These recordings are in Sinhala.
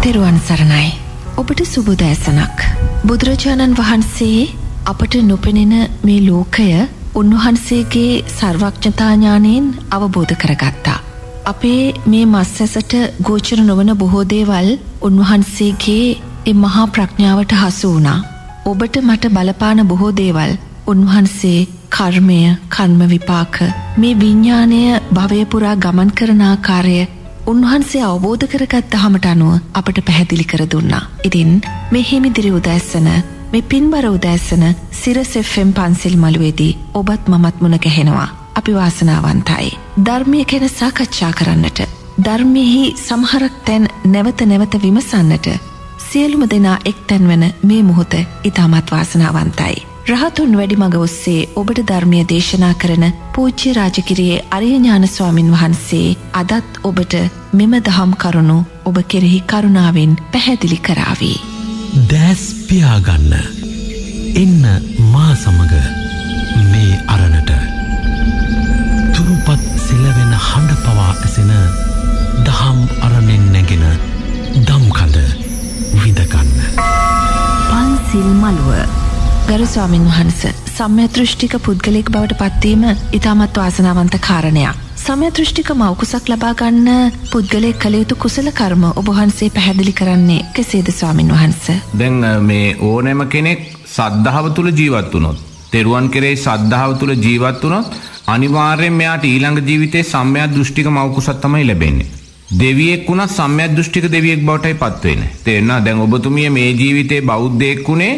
තෙරුවන් සරණයි. ඔබට සුබුදෑසනක්. බුදුරජාණන් වහන්සේ අපට නොපෙනෙන මේ ලෝකය උන්වහන්සේගේ සර්වඥතාඥානයෙන් අවබෝධ කරගත්තා. අපේ මේ මස් ඇසට ගෝචර නොවන බොහෝ දේවල් උන්වහන්සේගේ එ මහා ප්‍රඥාවට හසු වුණා. ඔබට මට බලපාන බොහෝ දේවල් උන්වහන්සේ කර්මය කර්ම විපාක මේ විඤ්ඥානය භවයපුරා ගමන් කරන ආකාරය උන්වහන්සේ අවබෝධ කරගත් දහමට අනුව අපට පැහැදිලි කර දුන්නා. ඉතින් මේ හිමිදිරි උදැස්සන මේ පින්බර උදැස්සන සිරසෙෆ්ෙම් පන්සිල් මළුවේදී ඔබත් මමත් මුණ ගැහෙනවා. අපි වාසනාවන්තයි. ධර්මය කෙන සාකච්ඡා කරන්නට. ධර්මයෙහි සමහරක් තැන් නැවත නැවත විමසන්නට. සියලුම දෙනා එක් තැන්වන මේ මුහොත ඉතාමත් වාසනාවන්තයි. රහතුන් වැඩිමඟ ඔස්සේ ඔබට ධර්මය දේශනා කරන පූච්‍ය රාජකිරයේ අරියඥාන ස්වාමින් වහන්සේ අදත් ඔබට මෙම දහම් කරුණු ඔබ කෙරෙහි කරුණාවෙන් පැහැදිලි කරාවී. දෑස් පියාගන්න එන්න මා සමග මේ අරණට තුරුපත් සිලවෙන හඬ පවා ඇසෙන දහම් අරණෙන් නැගෙන දම්කඳ විදකන්න. පන්සිල් මළුව ගරු ස්වාමින් වහන්ස සම්‍යදෘෂ්ටික පුද්ගලෙක් බවට පත්වීම ඉතාමත් වාසනාවන්ත කාරණයක්. සමයදෘෂ්ටික මවකුසක් ලබාගන්න පුද්ගලය කළ යුතු කුසල කර්ම ඔබහන්සේ පැහැදිලි කරන්නේ කෙසේද ස්වාමින් වහන්ස. දැන් මේ ඕනෑම කෙනෙක් සද්ධාව තුළ ජීවත් වනොත්. තෙරුවන් කෙරේ සද්ධාව තුළ ජීවත් වනොත් අනිවාර්යෙන් මෙයාට ඊළඟ ජීවිතේ සම්මයක් දෘෂ්ටික මවකුසත් තමයි ලැබෙන්නේ. දෙවියෙක් වුණත් සම්මයක් දෘෂ්ටික දෙවියෙක් බවටයි පත්වෙන. තේරෙනවා දැන් ඔබතුමිය මේ ජීවිතේ බෞද්ධයෙක් වුණේ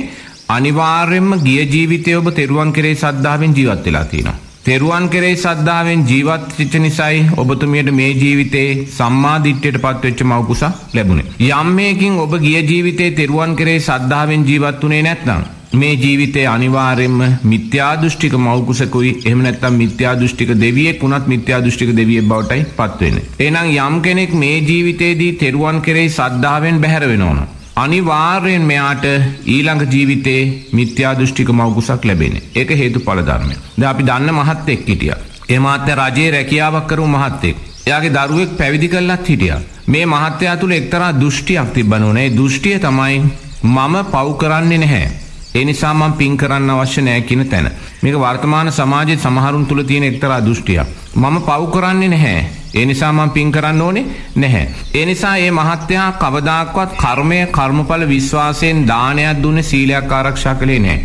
අනිවාර්යෙන්ම ගිය ජීවිතය ඔබ තෙරුවන් කෙරේ සද්ධාවෙන් ජීවත් වෙලා තියෙනවා. තෙරුවන් කෙරේ සද්ධාවෙන් ජීවත් වෙච්ච නිසායි ඔබතුමියට මේ ජීවිතේ සම්මා දිට්ඨියට පත්වෙච්ච මව්කුස ලැබුණේ. යම් මේකින් ඔබ ගිය ජීවිතේ තෙරුවන් කෙරේ සද්ධාවෙන් ජීවත් වුණේ නැත්නම් මේ ජීවිතේ අනිවාර්යෙන්ම මිත්‍යා දෘෂ්ටික මව්කුසකුයි එහෙම නැත්නම් මිත්‍යා දෘෂ්ටික දෙවියෙක් වුණත් මිත්‍යා දෘෂ්ටික දෙවියෙක් බවටයි පත් වෙන්නේ. එහෙනම් යම් කෙනෙක් මේ ජීවිතේදී තෙරුවන් කෙරේ සද්ධාවෙන් බැහැර වෙනවනම් අනිවාර්යෙන් මෙයාට ඊළඟ ජීවිතේ මිත්‍යා දෘෂ්ටික මවකුසක් ලැබෙන. ඒක හේතු පලධර්මය. ද අපි දන්න මහත්තෙක් හිටිය. ඒ මහත්‍ය රජයේ රැකියාවක් කරු මහත්තෙක්. එයාගේ දරුවෙක් පැවිදි කරලත් හිටිය. මේ මහත්තයා තුළ එක්තරා දෘෂ්ටියක් තිබ්බනුනේ දෘෂ්ටිය තමයි මම පව් කරන්නේ නැහැ. ඒ නිසා මම පින් කරන්න අවශ්‍ය නැහැ කියන තැන. මේක වර්තමාන සමාජයේ සමහරුන් තුල තියෙන එක්තරා දෘෂ්ටියක්. මම පව් කරන්නේ නැහැ. ඒ නිසා මම පින් කරන්න ඕනේ නැහැ. ඒ නිසා මේ මහත්තයා කවදාක්වත් කර්මය කර්මඵල විශ්වාසයෙන් දානයක් දුන්නේ සීලයක් ආරක්ෂා කළේ නැහැ.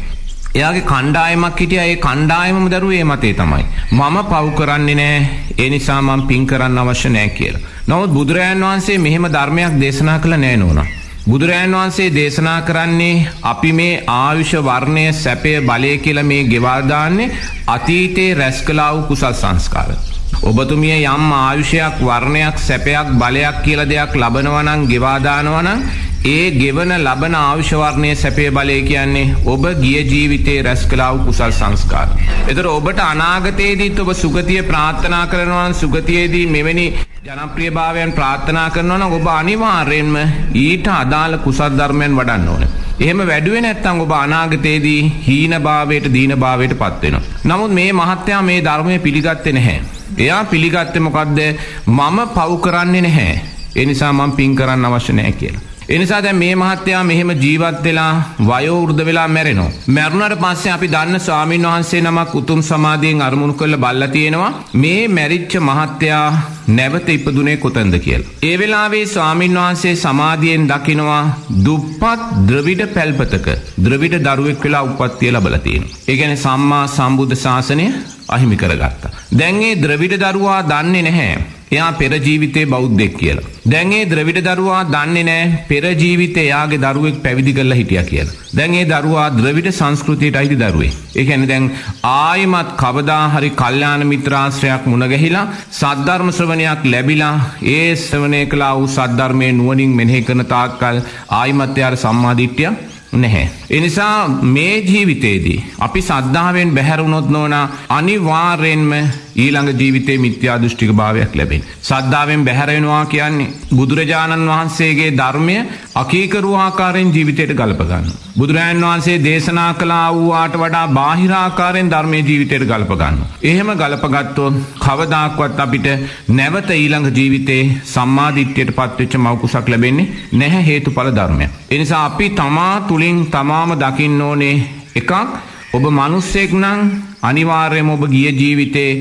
එයාගේ කණ්ඩායමක් හිටියා ඒ කණ්ඩායමම දරුවේ මතේ තමයි. මම පව් කරන්නේ නැහැ. ඒ නිසා මම පින් කරන්න අවශ්‍ය නැහැ කියලා. නමුත් බුදුරජාන් වහන්සේ මෙහෙම ධර්මයක් දේශනා කළ නැහැ නෝනා. බුදුරජාන් වහන්සේ දේශනා කරන්නේ අපි මේ ආයුෂ වර්ණය සැපය බලය කියලා මේ ගෙවා දාන්නේ අතීතේ රැස් කළා වූ කුසල් සංස්කාර. ඔබතුමිය යම් ආයුෂයක් වර්ණයක් සැපයක් බලයක් කියලා දෙයක් ලබනවා නම් ගෙවා දානවා නම් ඒ ගෙවන ලබන ආවිශවර්ණය සැපේ බලය කියන්නේ ඔබ ගිය ජීවිතේ රැස් කළා වූ කුසල් සංස්කාර. ඒතර ඔබට අනාගතයේදීත් ඔබ සුගතිය ප්‍රාර්ථනා කරනවා නම් සුගතියේදී මෙවැනි ජනප්‍රියභාවයන් ප්‍රාර්ථනා කරනවා නම් ඔබ අනිවාර්යෙන්ම ඊට අදාළ කුසල් ධර්මයන් වඩන්න ඕනේ. එහෙම වැඩුවේ නැත්නම් ඔබ අනාගතයේදී හීන භාවයට දීන භාවයට පත් වෙනවා. නමුත් මේ මහත්තයා මේ ධර්මය පිළිගත්තේ නැහැ. එයා පිළිගත්තේ මොකද්ද? මම පව් කරන්නේ නැහැ. ඒ නිසා මම පින් කරන්න අවශ්‍ය නැහැ කියලා. එනිසා දැන් මේ මහත්තයා මෙහෙම ජීවත් වෙලා වයෝ වෘද්ධ වෙලා මැරෙනවා. මැරුණාට පස්සේ අපි දන්න ස්වාමින් වහන්සේ නමක් උතුම් සමාධියෙන් අරමුණු කරලා බල්ලා තියෙනවා මේ මැරිච්ච මහත්තයා නැවත ඉපදුනේ කොතැනද කියලා. ඒ වෙලාවේ ස්වාමින් වහන්සේ සමාධියෙන් දකිනවා දුප්පත් ද්‍රවිඩ පැල්පතක ද්‍රවිඩ දරුවෙක් වෙලා උප්පත්තිය ලැබලා තියෙනවා. ඒ කියන්නේ සම්මා සම්බුද්ධ ශාසනය අහිමි කරගත්තා. දැන් ඒ ද්‍රවිඩ දරුවා දන්නේ නැහැ එයා පෙර ජීවිතේ බෞද්ධෙක් කියලා. දැන් ඒ ද්‍රවිඩ දරුවා දන්නේ නැහැ පෙර ජීවිතේ එයාගේ දරුවෙක් පැවිදි කරලා හිටියා කියලා. දැන් ඒ දරුවා ද්‍රවිඩ සංස්කෘතියට අයිති දරුවෙක්. ඒ කියන්නේ දැන් ආයිමත් කවදා හරි කල්යාණ මිත්‍රාශ්‍රයක් මුණ ගැහිලා සද්ධර්ම ශ්‍රවණයක් ලැබිලා ඒ ශ්‍රවණය කළා වූ සද්ධර්මයේ නුවණින් මෙනෙහි කරන තාක්කල් ආයිමත් එයාට සම්මාදිට්ඨිය නැහැ. එනිසා මේ ජීවිතේදී අපි සද්ධාවෙන් බැහැරුණොත් නොවන අනිවාර්යෙන්ම ඊළඟ ජීවිතේ මිත්‍යා දෘෂ්ටික භාවයක් ලැබෙන. සද්ධාවෙන් බැහැරෙනවා කියන්නේ බුදුරජාණන් වහන්සේගේ ධර්මය අකීකරු ආකාරයෙන් ජීවිතයට ගලප ගන්න. බුදුරජාණන් වහන්සේ දේශනා කළා වූවාට වඩා බාහිරාකාරයෙන් ධර්මයේ ජීවිතයට ගලප ගන්න. එහෙම ගලපගත්තොත් කවදාක්වත් අපිට නැවත ඊළඟ ජීවිතේ සම්මාදිට්ඨියට පත්වෙච්ච මවකුසක් ලැබෙන්නේ නැහැ හේතුඵල ධර්මය. එනිසා අපි තමා තුලින් තමාම දකින්න ඕනේ එකක් ඔබ මිනිස්සෙක් නම් අනිවාර්යයෙන්ම ඔබ ගිය ජීවිතේ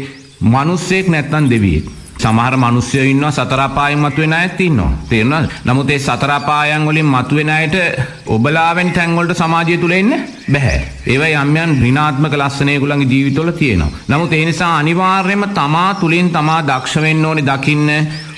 මිනිස්සෙක් නැත්නම් දෙවියෙක්. සමහර මිනිස්සුයෝ ඉන්නවා සතර අපායෙන් මතුවෙන අයත් ඉන්නවා. තේරුණාද? නමුත් ඒ සතර අපායන් වලින් මතුවෙන අයට ඔබලාවෙන් තැන් වලට සමාජය තුල එන්න බෑ. ඒවයි යම් යම් ඍණාත්මක ලක්ෂණ ඒගොල්ලන්ගේ ජීවිතවල තියෙනවා. නමුත් ඒ නිසා අනිවාර්යයෙන්ම තමා තුලින් තමා දක්ෂ වෙන්න ඕනේ දකින්න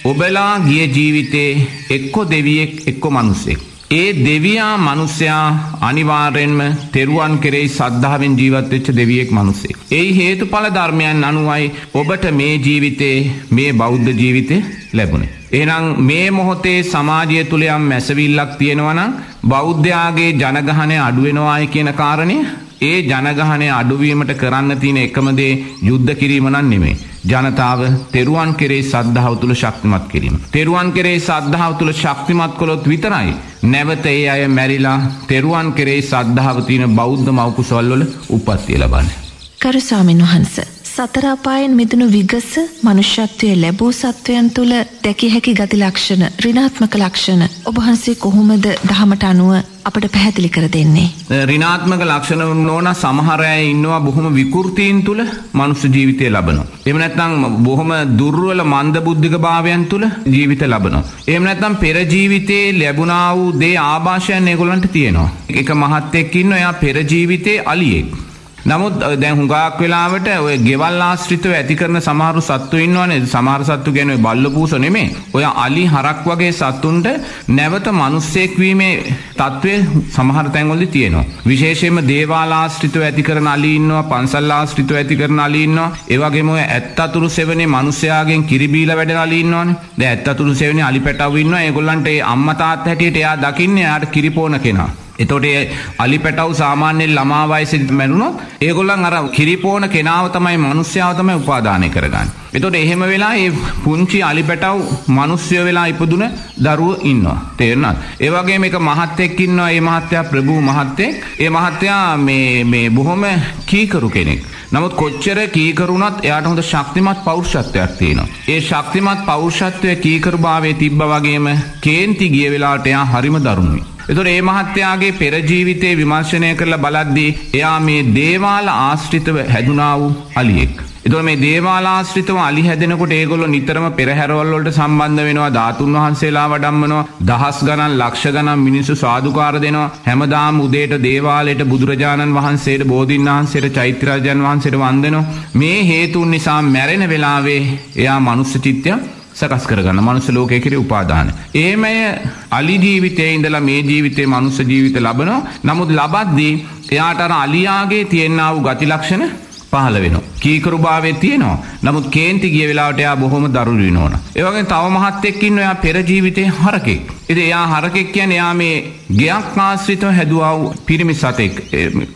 ඔබලා ගිය ජීවිතේ එක්ක දෙවියෙක් එක්ක මිනිසෙක්. ඒ දෙවියා මිනිසයා අනිවාර්යෙන්ම තෙරුවන් කෙරෙහි සද්ධාවෙන් ජීවත් වෙච්ච දෙවියෙක් මිනිසෙක්. ඒයි හේතුඵල ධර්මයන් අනුවයි ඔබට මේ ජීවිතේ මේ බෞද්ධ ජීවිතේ ලැබුණේ. එහෙනම් මේ මොහොතේ සමාජය තුල යම් මැසවිල්ලක් තියෙනවා නම් බෞද්ධයාගේ ජනගහනය අඩු වෙනවායි කියන කාරණේ ඒ ජනගහනය අඩුවීමට කරන්න තියෙන එකම දේ යුද්ධ කිරීම නම් නෙමෙයි. ජනතාව තෙරුවන් කෙරේ සද්ධාව තුළ ශක්තිමත් කිරීම. තෙරුවන් කෙරේ සද්ධාව තුළ ශක්තිමත් කොළොත් විතරයි. නැවත ඒ අය මැරිලා තෙරුවන් කෙරේ සද්ධාව තියෙන බෞද්ධ මවකුසල්වල උපත්තිය ලබන්න. කරු ස්වාමින් වහන්ස සතරාපායෙන් මිදුණු විගස මනුෂ්‍යත්වය ලැබූ සත්වයන් තුළ දැකිය හැකි ගති ලක්ෂණ රිනාත්මක ලක්ෂණ ඔබහන්සේ කොහොමද දහමට අනුව අපට පැහැදිලි කර දෙන්නේ. රිනාත්මක ලක්ෂණ නොන සමහරය ඉන්නවා බොහොම විකෘතීන් තුළ මනුස්ස ජීවිතය ලබනවා. එම නැත්නම් බොහොම දුර්වල මන්ද බුද්ධික භාවයන් තුළ ජීවිත ලබනවා. එම නැත්නම් පෙර ජීවිතේ ලැබුණා වූ දේ ආభాෂයන් ඒගොල්ලන්ට තියෙනවා. එක මහත්තයෙක් ඉන්න එයා පෙර ජීවිතේ අලියෙක්. නමුත් දැන් හුඟක් වෙලාවට ඔය ගෙවල් ආශ්‍රිතව ඇති කරන සමහරු සත්තු ඉන්නවනේ සමහර සත්තු කියන්නේ ඔය බල්ල පූස නෙමෙයි. ඔය අලි හරක් වගේ සත්තුන්ට නැවත මිනිස්සෙක් වීමේ తත්වය සමහර තැන්වලදී තියෙනවා. විශේෂයෙන්ම දේවාල ආශ්‍රිතව ඇති කරන අලි ඉන්නවා, පන්සල් ආශ්‍රිතව ඇති කරන අලි ඉන්නවා. ඒ වගේම ඔය ඇත්තතුරු සෙවනේ මිනිස්යාගෙන් කිරි බීලා වැඩන අලි ඉන්නවනේ. දැන් ඇත්තතුරු සෙවනේ අලි පැටවු ඉන්නවා. ඒගොල්ලන්ට ඒ අම්මා තාත්තා හැටියට එයා දකින්නේ එයාට කිරිපෝන කෙනා. එතකොට අලි පැටව් සාමාන්‍යයෙන් ළමා වයසේදී මැරුණොත් ඒගොල්ලන් අර කිරිපෝන කෙනාව තමයි මිනිස්යාව තමයි උපාදානය කරගන්නේ. එතකොට එහෙම වෙලා ඒ පුංචි අලි පැටව් මිනිස්සුය වෙලා ඉපදුන දරුවෝ ඉන්නවා. තේරුණාද? ඒ වගේම එක මහත්තයෙක් ඉන්නවා. ඒ මහත්තයා ප්‍රභූ මහත්තයෙක්. ඒ මහත්තයා මේ මේ බොහොම කීකරු කෙනෙක්. නමුත් කොච්චර කීකරුණත් එයාට හොඳ ශක්තිමත් පෞරුෂත්වයක් තියෙනවා. ඒ ශක්තිමත් පෞරුෂත්වය කීකරුභාවයේ තිබ්බ වගේම කේන්ති ගිය වෙලාවට එයා හරිම දරුණුයි. එතකොට ඒ මහත්තයාගේ පෙර ජීවිතේ විමර්ශනය කරලා බලද්දී එයා මේ දේවාල ආශ්‍රිතව හැදුනා වූ අලියෙක්. එතකොට මේ දේවාල ආශ්‍රිතව අලි හැදෙනකොට ඒගොල්ලෝ නිතරම පෙරහැරවල් වලට සම්බන්ධ වෙනවා ධාතුන් වහන්සේලා වඩම්මනවා දහස් ගණන් ලක්ෂ ගණන් මිනිස්සු සාදුකාර දෙනවා හැමදාම උදේට දේවාලයට බුදුරජාණන් වහන්සේට බෝධීන් වහන්සේට චෛත්‍ය රාජන් වහන්සේට වන්දනවා මේ හේතුන් නිසා මැරෙන වෙලාවේ එයා මනුස්ස චිත්තයක් සකස් කරගන්න මනුස්ස ලෝකයේ කෙරේ උපාදාන. ඒමය අලි ජීවිතයේ ඉඳලා මේ ජීවිතේ මනුස්ස ජීවිත ලබනවා. නමුත් ලබද්දී එයාට අර අලියාගේ තියෙනා වූ ගති ලක්ෂණ පහළ වෙනවා. කීකරුභාවය තියෙනවා. නමුත් කේන්ති ගිය වෙලාවට එයා බොහොම දරුණු වෙනවා. ඒ වගේම තව මහත්තයෙක් ඉන්නවා එයා පෙර ජීවිතේ හරකෙක්. ඉතින් එයා හරකෙක් කියන්නේ එයා මේ ගෙයක් ආශ්‍රිතව හැදුවා වූ පිරිමි සතෙක්.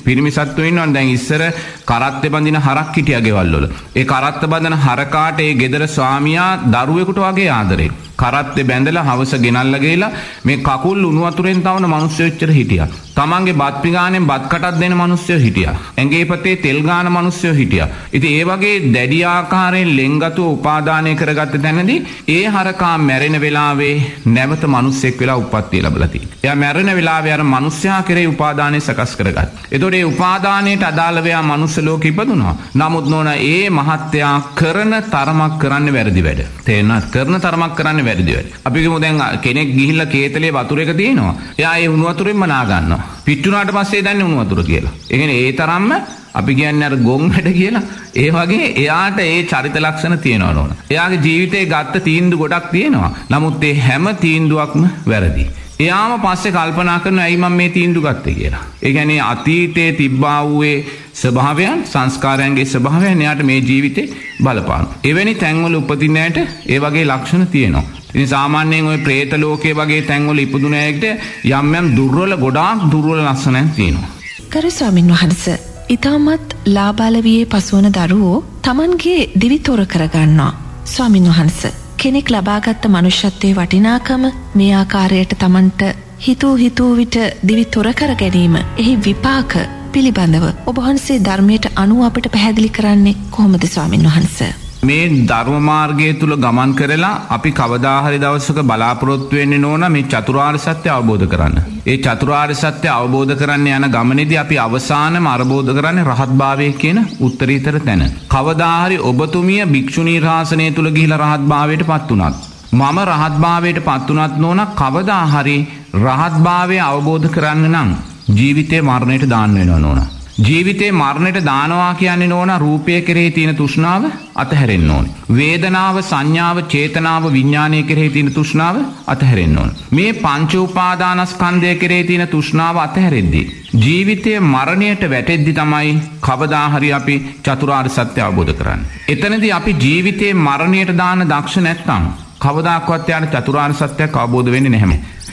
පිරිමි සත්තු ඉන්නවනේ දැන් ඉස්සර කරත්තේ බඳින හරක් හිටියා ගෙවල් වල. ඒ කරත්ත බඳින හරකාට ඒ ගෙදර ස්වාමියා දරුවෙකුට වගේ ආදරේ. කරත්තේ බැඳලා හවස ගෙනල්ලා ගිහලා මේ කකුල් උණු වතුරෙන් තවන මිනිස්සු එච්චර හිටියා. තමන්ගේ බත් පිගානෙන් බත් කටක් දෙන මිනිස්සු හිටියා. ඇඟේ පතේ තෙල් ගාන මිනිස්සු හිටියා. ඉතින් ඒ වගේ දැඩි ආකාරයෙන් ලෙන්ගතුව උපාදානය කරගත්ත තැනදී ඒ හරකා මැරෙන වෙලාවේ නැවත මිනිස්සෙක් වෙලා උප්පත්තිය ලැබලා තියෙනවා. එයා මැරෙන වෙලාවේ අර මිනිස්සයා කෙරේ උපාදානය සකස් කරගත්තා. එතකොට ඒ උපාදානයට අදාළව එයා මනුස්ස ලෝකෙ ඉපදුනා. නමුත් නෝන ඒ මහත්තයා කරන තරමක් කරන්න වැරදි වැඩ. තේරෙනවද? කරන තරමක් කරන්න වැරදි වැඩ. අපි කියමු දැන් කෙනෙක් ගිහිල්ලා කේතලේ වතුර එක තියෙනවා. එයා ඒ උණු වතුරෙන්ම නා ගන්නවා. පිට්ටුනාට පස්සේ දන්නේ උණු වතුර කියලා. ඒ කියන්නේ ඒ තරම්ම අපි කියන්නේ අර ගොන් වැඩ කියලා. ඒ වගේ එයාට ඒ චරිත ලක්ෂණ තියෙනවා නෝන. එයාගේ ජීවිතේ ගත්ත තීන්දුව ගොඩක් තියෙනවා. නමුත් ඒ හැම තීන්දුවක්ම වැරදි. එයාම පස්සේ කල්පනා කරනවා ඇයි මම මේ තීන්දුව ගත්තේ කියලා. ඒ කියන්නේ අතීතයේ තිබ්බා වූ ස්වභාවයන් සංස්කාරයන්ගේ ස්වභාවයන් එයාට මේ ජීවිතේ බලපානවා. එවැනි තැන්වල උපදින ඇයට ඒ වගේ ලක්ෂණ තියෙනවා. ඉතින් සාමාන්‍යයෙන් ওই പ്രേත ලෝකයේ වගේ තැන්වල ඉපදුන අයට යම් යම් දුර්වල ගොඩාක් දුර්වල ලක්ෂණ තියෙනවා. කරු ස්වාමින් වහන්සේ ඊටමත් ලාබාලවියේ පසුවන දරුවෝ Tamanගේ දිවි තොර කරගන්නවා. ස්වාමින් වහන්සේ කෙනෙක් ලබාගත්ත මනුෂ්‍යත්වයේ වටිනාකම මේ ආකාරයට Tamanට හිතූ හිතූ විට දිවි තොර කර ගැනීම එහි විපාක පිළිබඳව ඔබහන්සේ ධර්මයට අනුව අපට පැහැදිලි කරන්නේ කොහොමද ස්වාමින් වහන්සේ? මේ ධර්මමාර්ගය තුළ ගමන් කරලා අපි කවදාහරි දවසක බලාපොරොත්තු වෙන්නේ නෝන මේ චතුරාර්ය සත්‍ය අවබෝධ කරන්න. ඒ චතුරාර්ය සත්‍ය අවබෝධ කරන්න යන ගමනේදී අපි අවසානම අවබෝධ කරන්නේ රහත්භාවය කියන උත්තරීතර තැන. කවදාහරි ඔබතුමිය භික්ෂුණී රාසනය තුල ගිහිලා රහත්භාවයට පත් වුණත් මම රහත්භාවයට පත් වුණත් නෝන කවදාහරි රහත්භාවය අවබෝධ කරන්න නම් ජීවිතේ මරණයට දාන්න වෙනවා නෝනා. ජීවිතේ මරණයට දානවා කියන්නේ නෝන රූපය කෙරෙහි තියෙන තෘෂ්ණාව අතහැරෙන්න ඕන. වේදනාව සංඥාව චේතනාව විඤ්ඥානය කෙරෙහි තියෙන තෘෂ්ණාව අතහැරෙන්න ඕන. මේ පංච උපාදානස්කන්දය කෙරේ තියෙන තෘෂ්ණාව අතහැරෙද්දී. ජීවිතය මරණයට වැටෙද්දි තමයි කවදාහරි අපි චතුරාර් සත්‍ය අවබෝධ කරන්න. එතනද අපි ජීවිතයේ මරණයට දාන දක්ෂ නැත්තං. කවදක්වත්යන චතුරාර් සත්‍යයක් අවබෝධ වෙන්න නැහැම.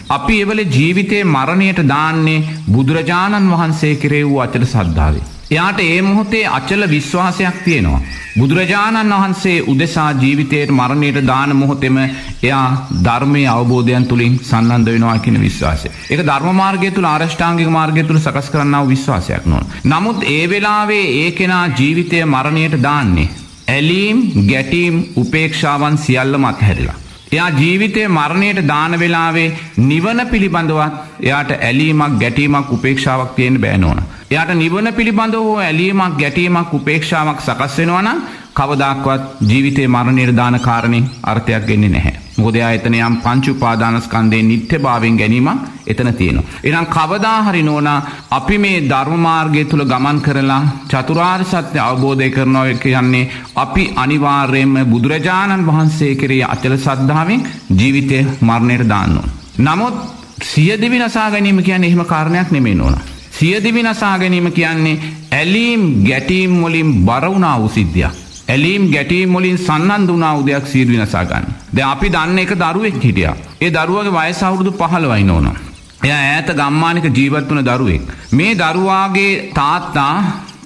අපි එවල ජීවිතයේ මරණයට දාන්නේ බුදුරජාණන් වහන්සේ කෙරේ වූ අචල සද්ධාවේ. එයාට ඒ මොහොතේ අචල විශ්වාසයක් තියෙනවා. බුදුරජාණන් වහන්සේ උදෙසා ජීවිතයට මරණයට දාන මොහොතෙම එයා ධර්මය අවබෝධයන් තුළින් සන්නන්ද වෙනවා කියන විශ්වාසය. එක ධර්මාර්ගය තුළ ආරෂ්ඨාංගික මාර්ගය තුළ සකස් කරන්නාව විශ්වාසයක් නොන්. නමුත් ඒ වෙලාවේ ඒ කෙනා ජීවිතය මරණයට දාන්නේ. ඇලීම් ගැටීම් උපේක්ෂාවන් සියල්ල මත් හැරිලා. එයා ජීවිතය මරණයට දාන වෙලාවේ නිවන පිළිබඳවත් එයාට ඇලීමක් ගැටීමක් උපේක්ෂාවක් තියෙන බෑනෝන. එයාට නිවන පිළිබඳ හෝ ඇලීමක් ගැටීමක් උපේක්ෂාවක් සකස් වෙනවනම් කවදක්වත් ජීවිතය මරණයට දාන කාරණය අර්ථයක් ගෙන්නේ නැහැ. මොකදයා එතන යම් පංචු පාදානස්කන්දේ නිත්‍ය භාවෙන් ගැනීමක් එතන තියෙනවා. එනම් කවදාහරි නෝනා අපි මේ ධර්මමාර්ගය තුළ ගමන් කරලා චතුරාර් සත්‍ය අවබෝධය කරනව කියන්නේ අපි අනිවාර්යයෙන්ම බුදුරජාණන් වහන්සේ කෙරේ අචල සද්ධාවෙන් ජීවිතය මරණයට දාන්න ඕන. නමුත් සියදිවි නසා ගැනීම කියන්නේ එහෙම කාරණයක් නෙමේ නෝන. සියදිවි නසා ගැනීම කියන්නේ ඇලීම් ගැටීම් වලින් බරවුණා වූ සිද්ධියක්. ඇලීම් ගැටීම් වලින් සන්නන්දු වුණා උදයක් සියලු විනාසා ගන්න. දැන් අපි දන්න එක දරුවෙක් හිටියා. ඒ දරුවගේ වයස අවුරුදු 15යි නෝනා. එයා ඈත ගම්මානික ජීවත් වුණ දරුවෙක්. මේ දරුවාගේ තාත්තා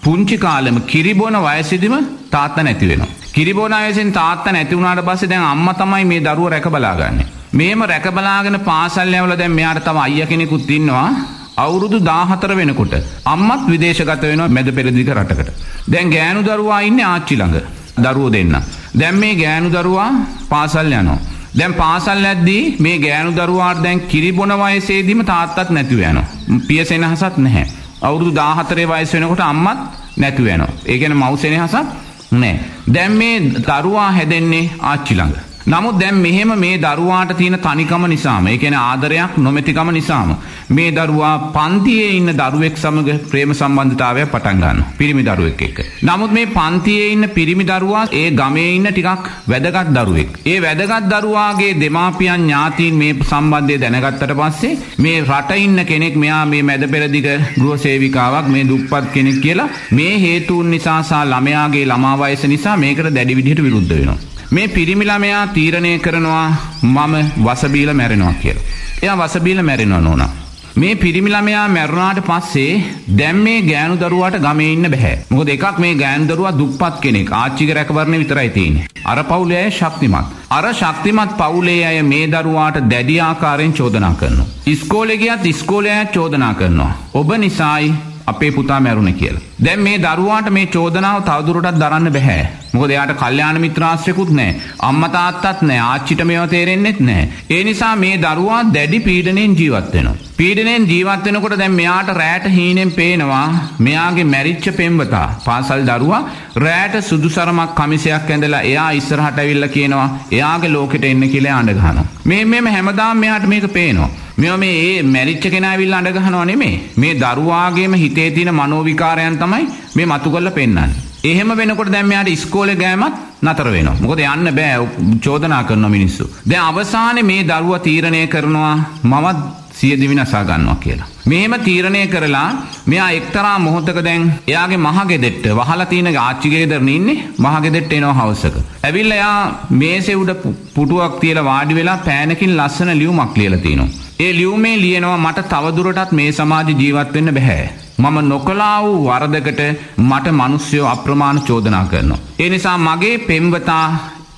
පුංචි කාලෙම කිරිබොන වයසේදීම තාත්තා නැති වෙනවා. කිරිබොන වයසෙන් තාත්තා නැති වුණාට පස්සේ දැන් අම්මා තමයි මේ දරුවා රැක බලාගන්නේ. මේම රැක බලාගෙන පාසල් යවලා දැන් මෙයාට තව අයියා කෙනෙකුත් ඉන්නවා. අවුරුදු 14 වෙනකොට අම්මත් විදේශගත වෙනවා මැද පෙරදිග රටකට. දැන් ගෑනු දරුවා ඉන්නේ ආච්චි ළඟ. දරුවෝ දෙන්න. දැන් මේ ගෑනු දරුවා පාසල් යනවා. දැන් පාසල් යද්දී මේ ගෑනු දරුවාට දැන් කිරිබොන වයසේදීම තාත්තත් නැතිව යනවා. පිය සෙනහසක් නැහැ. අවුරුදු 14 වයස වෙනකොට අම්මත් නැතිව යනවා. ඒ කියන්නේ මව් සෙනහසක් නැහැ. දැන් මේ දරුවා හැදෙන්නේ ආච්චි ළඟ. නමුත් දැන් මෙහෙම මේ දරුවාට තියෙන තනිකම නිසාම ඒ කියන්නේ ආදරයක් නොමැතිකම නිසාම මේ දරුවා පන්තියේ ඉන්න දරුවෙක් සමග ප්‍රේම සම්බන්ධතාවයක් පටන් ගන්නවා පිරිමි දරුවෙක් එක්ක. නමුත් මේ පන්තියේ ඉන්න පිරිමි දරුවා ඒ ගමේ ඉන්න ටිකක් වැදගත් දරුවෙක්. ඒ වැදගත් දරුවාගේ දෙමාපියන් ඥාතීන් මේ සම්බන්ධය දැනගත්තට පස්සේ මේ රට ඉන්න කෙනෙක් මෙයා මේ මැද පෙරදිග ගෘහ සේවිකාවක් මේ දුප්පත් කෙනෙක් කියලා මේ හේතුන් නිසා සහ ළමයාගේ ළමා වයස නිසා මේකට දැඩි විදිහට විරුද්ධ වෙනවා. මේ පිරිමිළමයා තීරණය කරනවා මම වසබීල මැරෙනවා කියලා. එයා වසබීල මැරෙනවා නෝනා. මේ පිරිමිළමයා මැරුණාට පස්සේ දැන් මේ ගෑනු දරුවාට ගමේ ඉන්න බෑ. මොකද එකක් මේ ගෑනු දරුවා දුප්පත් කෙනෙක්. ආච්චිගේ රැකවරණය විතරයි තියෙන්නේ. අර පවුලේ අය ශක්තිමත්. අර ශක්තිමත් පවුලේ අය මේ දරුවාට දැඩි ආකාරයෙන් චෝදනා කරනවා. ඉස්කෝලේ ගියත් ඉස්කෝලේ අය චෝදනා කරනවා. ඔබ නිසායි අපේ පුතා මැරුණ කියලා. දැන් මේ දරුවාට මේ චෝදනාව තවදුරටත් දරන්න බැහැ. මොකද එයාට කල්යාණ මිත්‍රාශ්‍රයකුත් නැහැ. අම්මා තාත්තත් නැහැ. ආච්චිට මේව තේරෙන්නෙත් නැහැ. ඒ නිසා මේ දරුවා දැඩි පීඩණයෙන් ජීවත් වෙනවා. පීඩණයෙන් ජීවත් වෙනකොට දැන් මෙයාට රැට හීනෙන් පේනවා මෙයාගේ මැරිච්ච පෙම්වතා පාසල් දරුවා රැට සුදු සරමක් කමිසයක් ඇඳලා එයා ඉස්සරහට ඇවිල්ලා කියනවා එයාගේ ලෝකෙට එන්න කියලා අඬ ගහනවා. මේ මෙම හැමදාම මෙයාට මේක පේනවා. මෙ මේ ඒ මැරිච්ච කෙනවිල් අඩ ගහනවා නෙමේ මේ දරුවාගේම හිතේ තියෙන මනෝවිකාරයන් තමයි මේ මතු කල්ල පෙන්න්න. එහෙම වෙනකොට දැම්මයාට ඉස්කෝල ගෑමත් නතර වෙන මොකද යන්න බෑ චෝදනා කරන මිනිස්සු. දැ අවසාන මේ දරුව තීරණය කරනවා මමත් සියදිවි නසා ගන්නවා කියලා. මෙහෙම තීරණය කරලා මෙයා එක්තරා මොහොතක දැන් එයාගේ මහගෙදෙට්ට වහලා තියෙන ආච්චිගේදරන ඉන්නේ මහගෙදෙට්ට එනවා හවසක. ඇවිල්ලා එයා මේසේ උඩ පුටුවක් තියලා වාඩි වෙලා පෑනකින් ලස්සන ලියුමක් ලියලා තිනවා. ඒ ලියුමේ ලියනවා මට තවදුරටත් මේ සමාජ ජීවත් වෙන්න බැහැ. මම නොකලා වූ වරදකට මට මිනිස්සුયો අප්‍රමාණ චෝදනා කරනවා. ඒ නිසා මගේ පෙම්වතා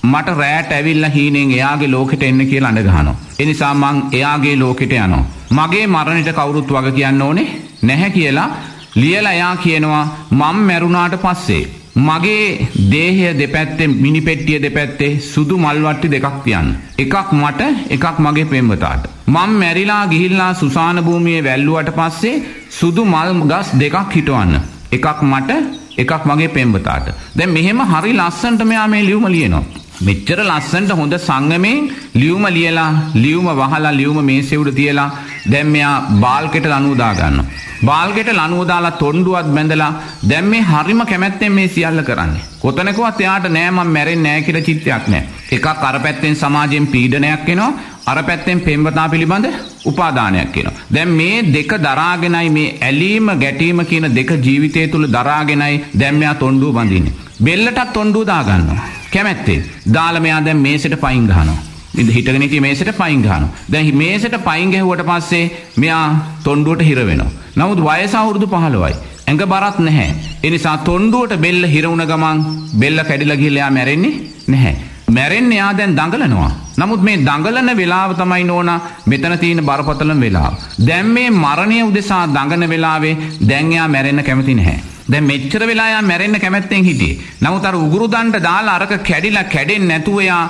මට රෑට ඇවිල්ලා හීනෙන් එයාගේ ලෝකෙට එන්න කියලා අඬ ගහනවා. ඒ නිසා මං එයාගේ ලෝකෙට යනවා. මගේ මරණයට කවුරුත් වග කියන්න ඕනේ නැහැ කියලා ලියලා එයා කියනවා මම මැරුණාට පස්සේ මගේ දේහය දෙපැත්තේ මිනිපෙට්ටිය දෙපැත්තේ සුදු මල්වට්ටි දෙකක් තියන්න. එකක් මට එකක් මගේ පෙම්වතාට. මං මැරිලා ගිහිල්ලා සුසාන භූමියේ වැල්ලුවට පස්සේ සුදු මල් ගස් දෙකක් හිටවන්න. එකක් මට එකක් මගේ පෙම්වතාට. දැන් මෙහෙම හරි ලස්සනට මෙයා මේ ලියුම ලියනවා. මෙච්චර ලස්සන්ට හොඳ සංගමයෙන් ලියුම ලියලා ලියුම වහලා ලියුම මේසෙවුඩ තියලා දැන් මෙයා බාල්කෙට ලනුවදා ගන්න. බාල්ගෙට ලනුවදාලා තොණ්ඩුවත් බැඳලා දැන් මේ හරිම කැමැත්තෙන් මේ සියල්ල කරන්නේ. කොතනකවත් එයාට නෑ මම මැරෙන්නේ නෑ කියලා චිත්තයක් නෑ. එකක් අර පැත්තෙන් සමාජයෙන් පීඩනයක් එනවා අර පැත්තෙන් පෙම්වතා පිළිබඳ උපාදානයක් එනවා. දැන් මේ දෙක දරාගෙනයි මේ ඇලීම ගැටීම කියන දෙක ජීවිතය තුළ දරාගෙනයි දැන් මෙයා තොණ්ඩුව බඳින්නේ. බෙල්ලටත් තොණ්ඩුව දාගන්නවා. කැමැත්තේ. දාලා මෙයා දැන් මේසෙට පයින් ගහනවා. ඉඳ හිටගෙන හිටිය මේසෙට පයින් ගහනවා. දැන් මේසෙට පයින් ගැහුවට පස්සේ මෙයා තොණ්ඩුවට හිර වෙනවා. නමුත් වයස අවුරුදු 15යි. ඇඟ බරත් නැහැ. ඒ නිසා තොණ්ඩුවට බෙල්ල හිර වුණ ගමන් බෙල්ල කැඩිලා ගිහලා එයා මැරෙන්නේ නැහැ. මැරෙන්නේ එයා දැන් දඟලනවා. නමුත් මේ දඟලන වෙලාව තමයි නෝනා මෙතන තියෙන බරපතලම වෙලාව. දැන් මේ මරණය උදෙසා දඟන වෙලාවේ දැන් එයා මැරෙන්න කැමති නැහැ. දැන් මෙච්චර වෙලා යා මැරෙන්න කැමැත්තෙන් හිටියේ. නමුත් අර උගුරු දණ්ඩ දාලා අරක කැඩිලා කැඩෙන්නේ නැතුව යා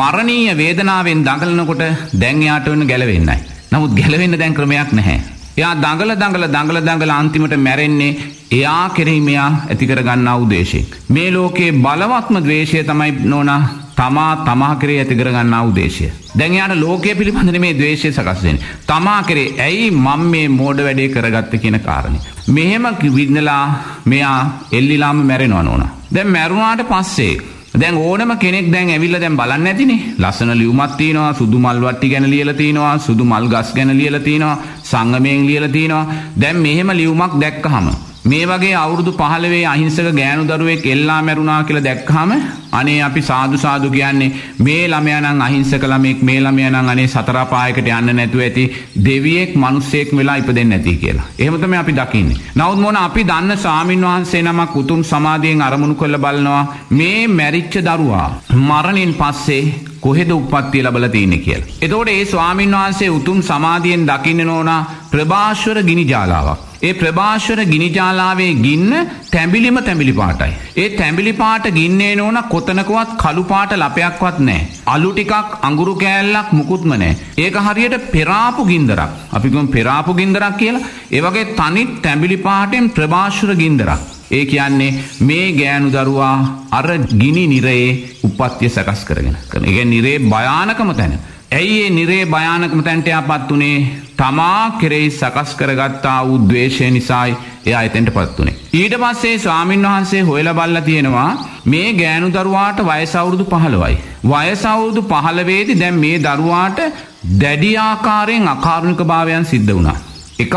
මරණීය වේදනාවෙන් දඟලනකොට දැන් එයාට වෙන ගැලවෙන්නයි. නමුත් ගැලවෙන්න දැන් ක්‍රමයක් නැහැ. එයා දඟල දඟල දඟල දඟල අන්තිමට මැරෙන්නේ එයා කෙරෙහි මෙයා ඇති කරගන්නා වූ ද්වේෂයෙන්. මේ ලෝකේ බලවත්ම ද්වේෂය තමයි නෝනා තමා තමා කරේ ඇති කරගන්නා වූ දේශය. දැන් යාට ලෝකය පිළිබඳ මේ ද්වේෂය සකස් වෙන්නේ. තමා කරේ ඇයි මම මේ මෝඩ වැඩේ කරගත්තේ කියන කාරණේ. මෙහෙම විඳලා මෙයා එල්ලිලාම මැරෙනවා නෝනා. දැන් මැරුණාට පස්සේ දැන් ඕනම කෙනෙක් දැන් ඇවිල්ලා දැන් බලන්න ඇතිනේ. ලස්සන ලියුමක් තියෙනවා, සුදු මල් වට්ටි ගැන ලියලා තියෙනවා, සුදු මල් ගස් ගැන ලියලා තියෙනවා, සංගමයෙන් ලියලා තියෙනවා. දැන් මෙහෙම ලියුමක් දැක්කහම මේ වගේ අවුරුදු පහළවේ අහිංසක ගෑනු දරුවෙක් එල්ලා මැරුණා කියලා දැක්කහම අනේ අපි සාදු සාදු කියන්නේ මේ ළමයා නම් අහිංසක ළමෙක් මේ ළමයා නම් අනේ සතර පායකට යන්න නැතුව ඇති දෙවියෙක් මිනිස්සෙක් වෙලා ඉපදෙන්නේ නැති කියලා. එහෙම තමයි අපි දකින්නේ. නමුත් මොන අපි දන්න ස්වාමින් වහන්සේ නමක් උතුම් සමාධියෙන් අරමුණු කරලා බලනවා මේ මැරිච්ච දරුවා මරණින් පස්සේ කොහෙද උප්පත්තිය ලැබලා තියෙන්නේ කියලා. එතකොට ඒ ස්වාමින් වහන්සේ උතුම් සමාධියෙන් දකින්න නෝනා ප්‍රභාස්වර ගිනි ජාලාවක්. ඒ ප්‍රභාෂර ගිනිජාලාවේ ගින්න තැඹිලිම තැඹිලි පාටයි. ඒ තැඹිලි පාට ගින්නේ නෝන කොතනකවත් කළු පාට ලපයක්වත් නෑ. අලු ටිකක් අඟුරු කෑල්ලක් මුකුත්ම නෑ. ඒක හරියට පෙරාපු ගින්දරක්. අපි කියමු පෙරාපු ගින්දරක් කියලා. ඒ වගේ තනි තැඹිලි පාටෙන් ප්‍රභාෂර ගින්දරක්. ඒ කියන්නේ මේ ගෑනු දරුවා අර ගිනි නිරයේ උපත්ය සකස් කරගෙන. ඒ කියන්නේ නිරේ භයානකම තැන. ඇයි ඒ නිරේ භයානකම තැන්ට යපත් උනේ තමා කෙරෙහි සකස් කරගත්තා වූ ද්වේෂය නිසායි එයා එතෙන්ට පත් වුනේ. ඊට පස්සේ ස්වාමින් වහන්සේ හොයලා බලලා තියෙනවා මේ ගෑනු දරුවාට වයස අවුරුදු 15යි. වයස අවුරුදු 15 දැන් මේ දරුවාට දැඩි ආකාරයෙන් අකාරුණිකභාවයන් සිද්ධ වුණා. එකක්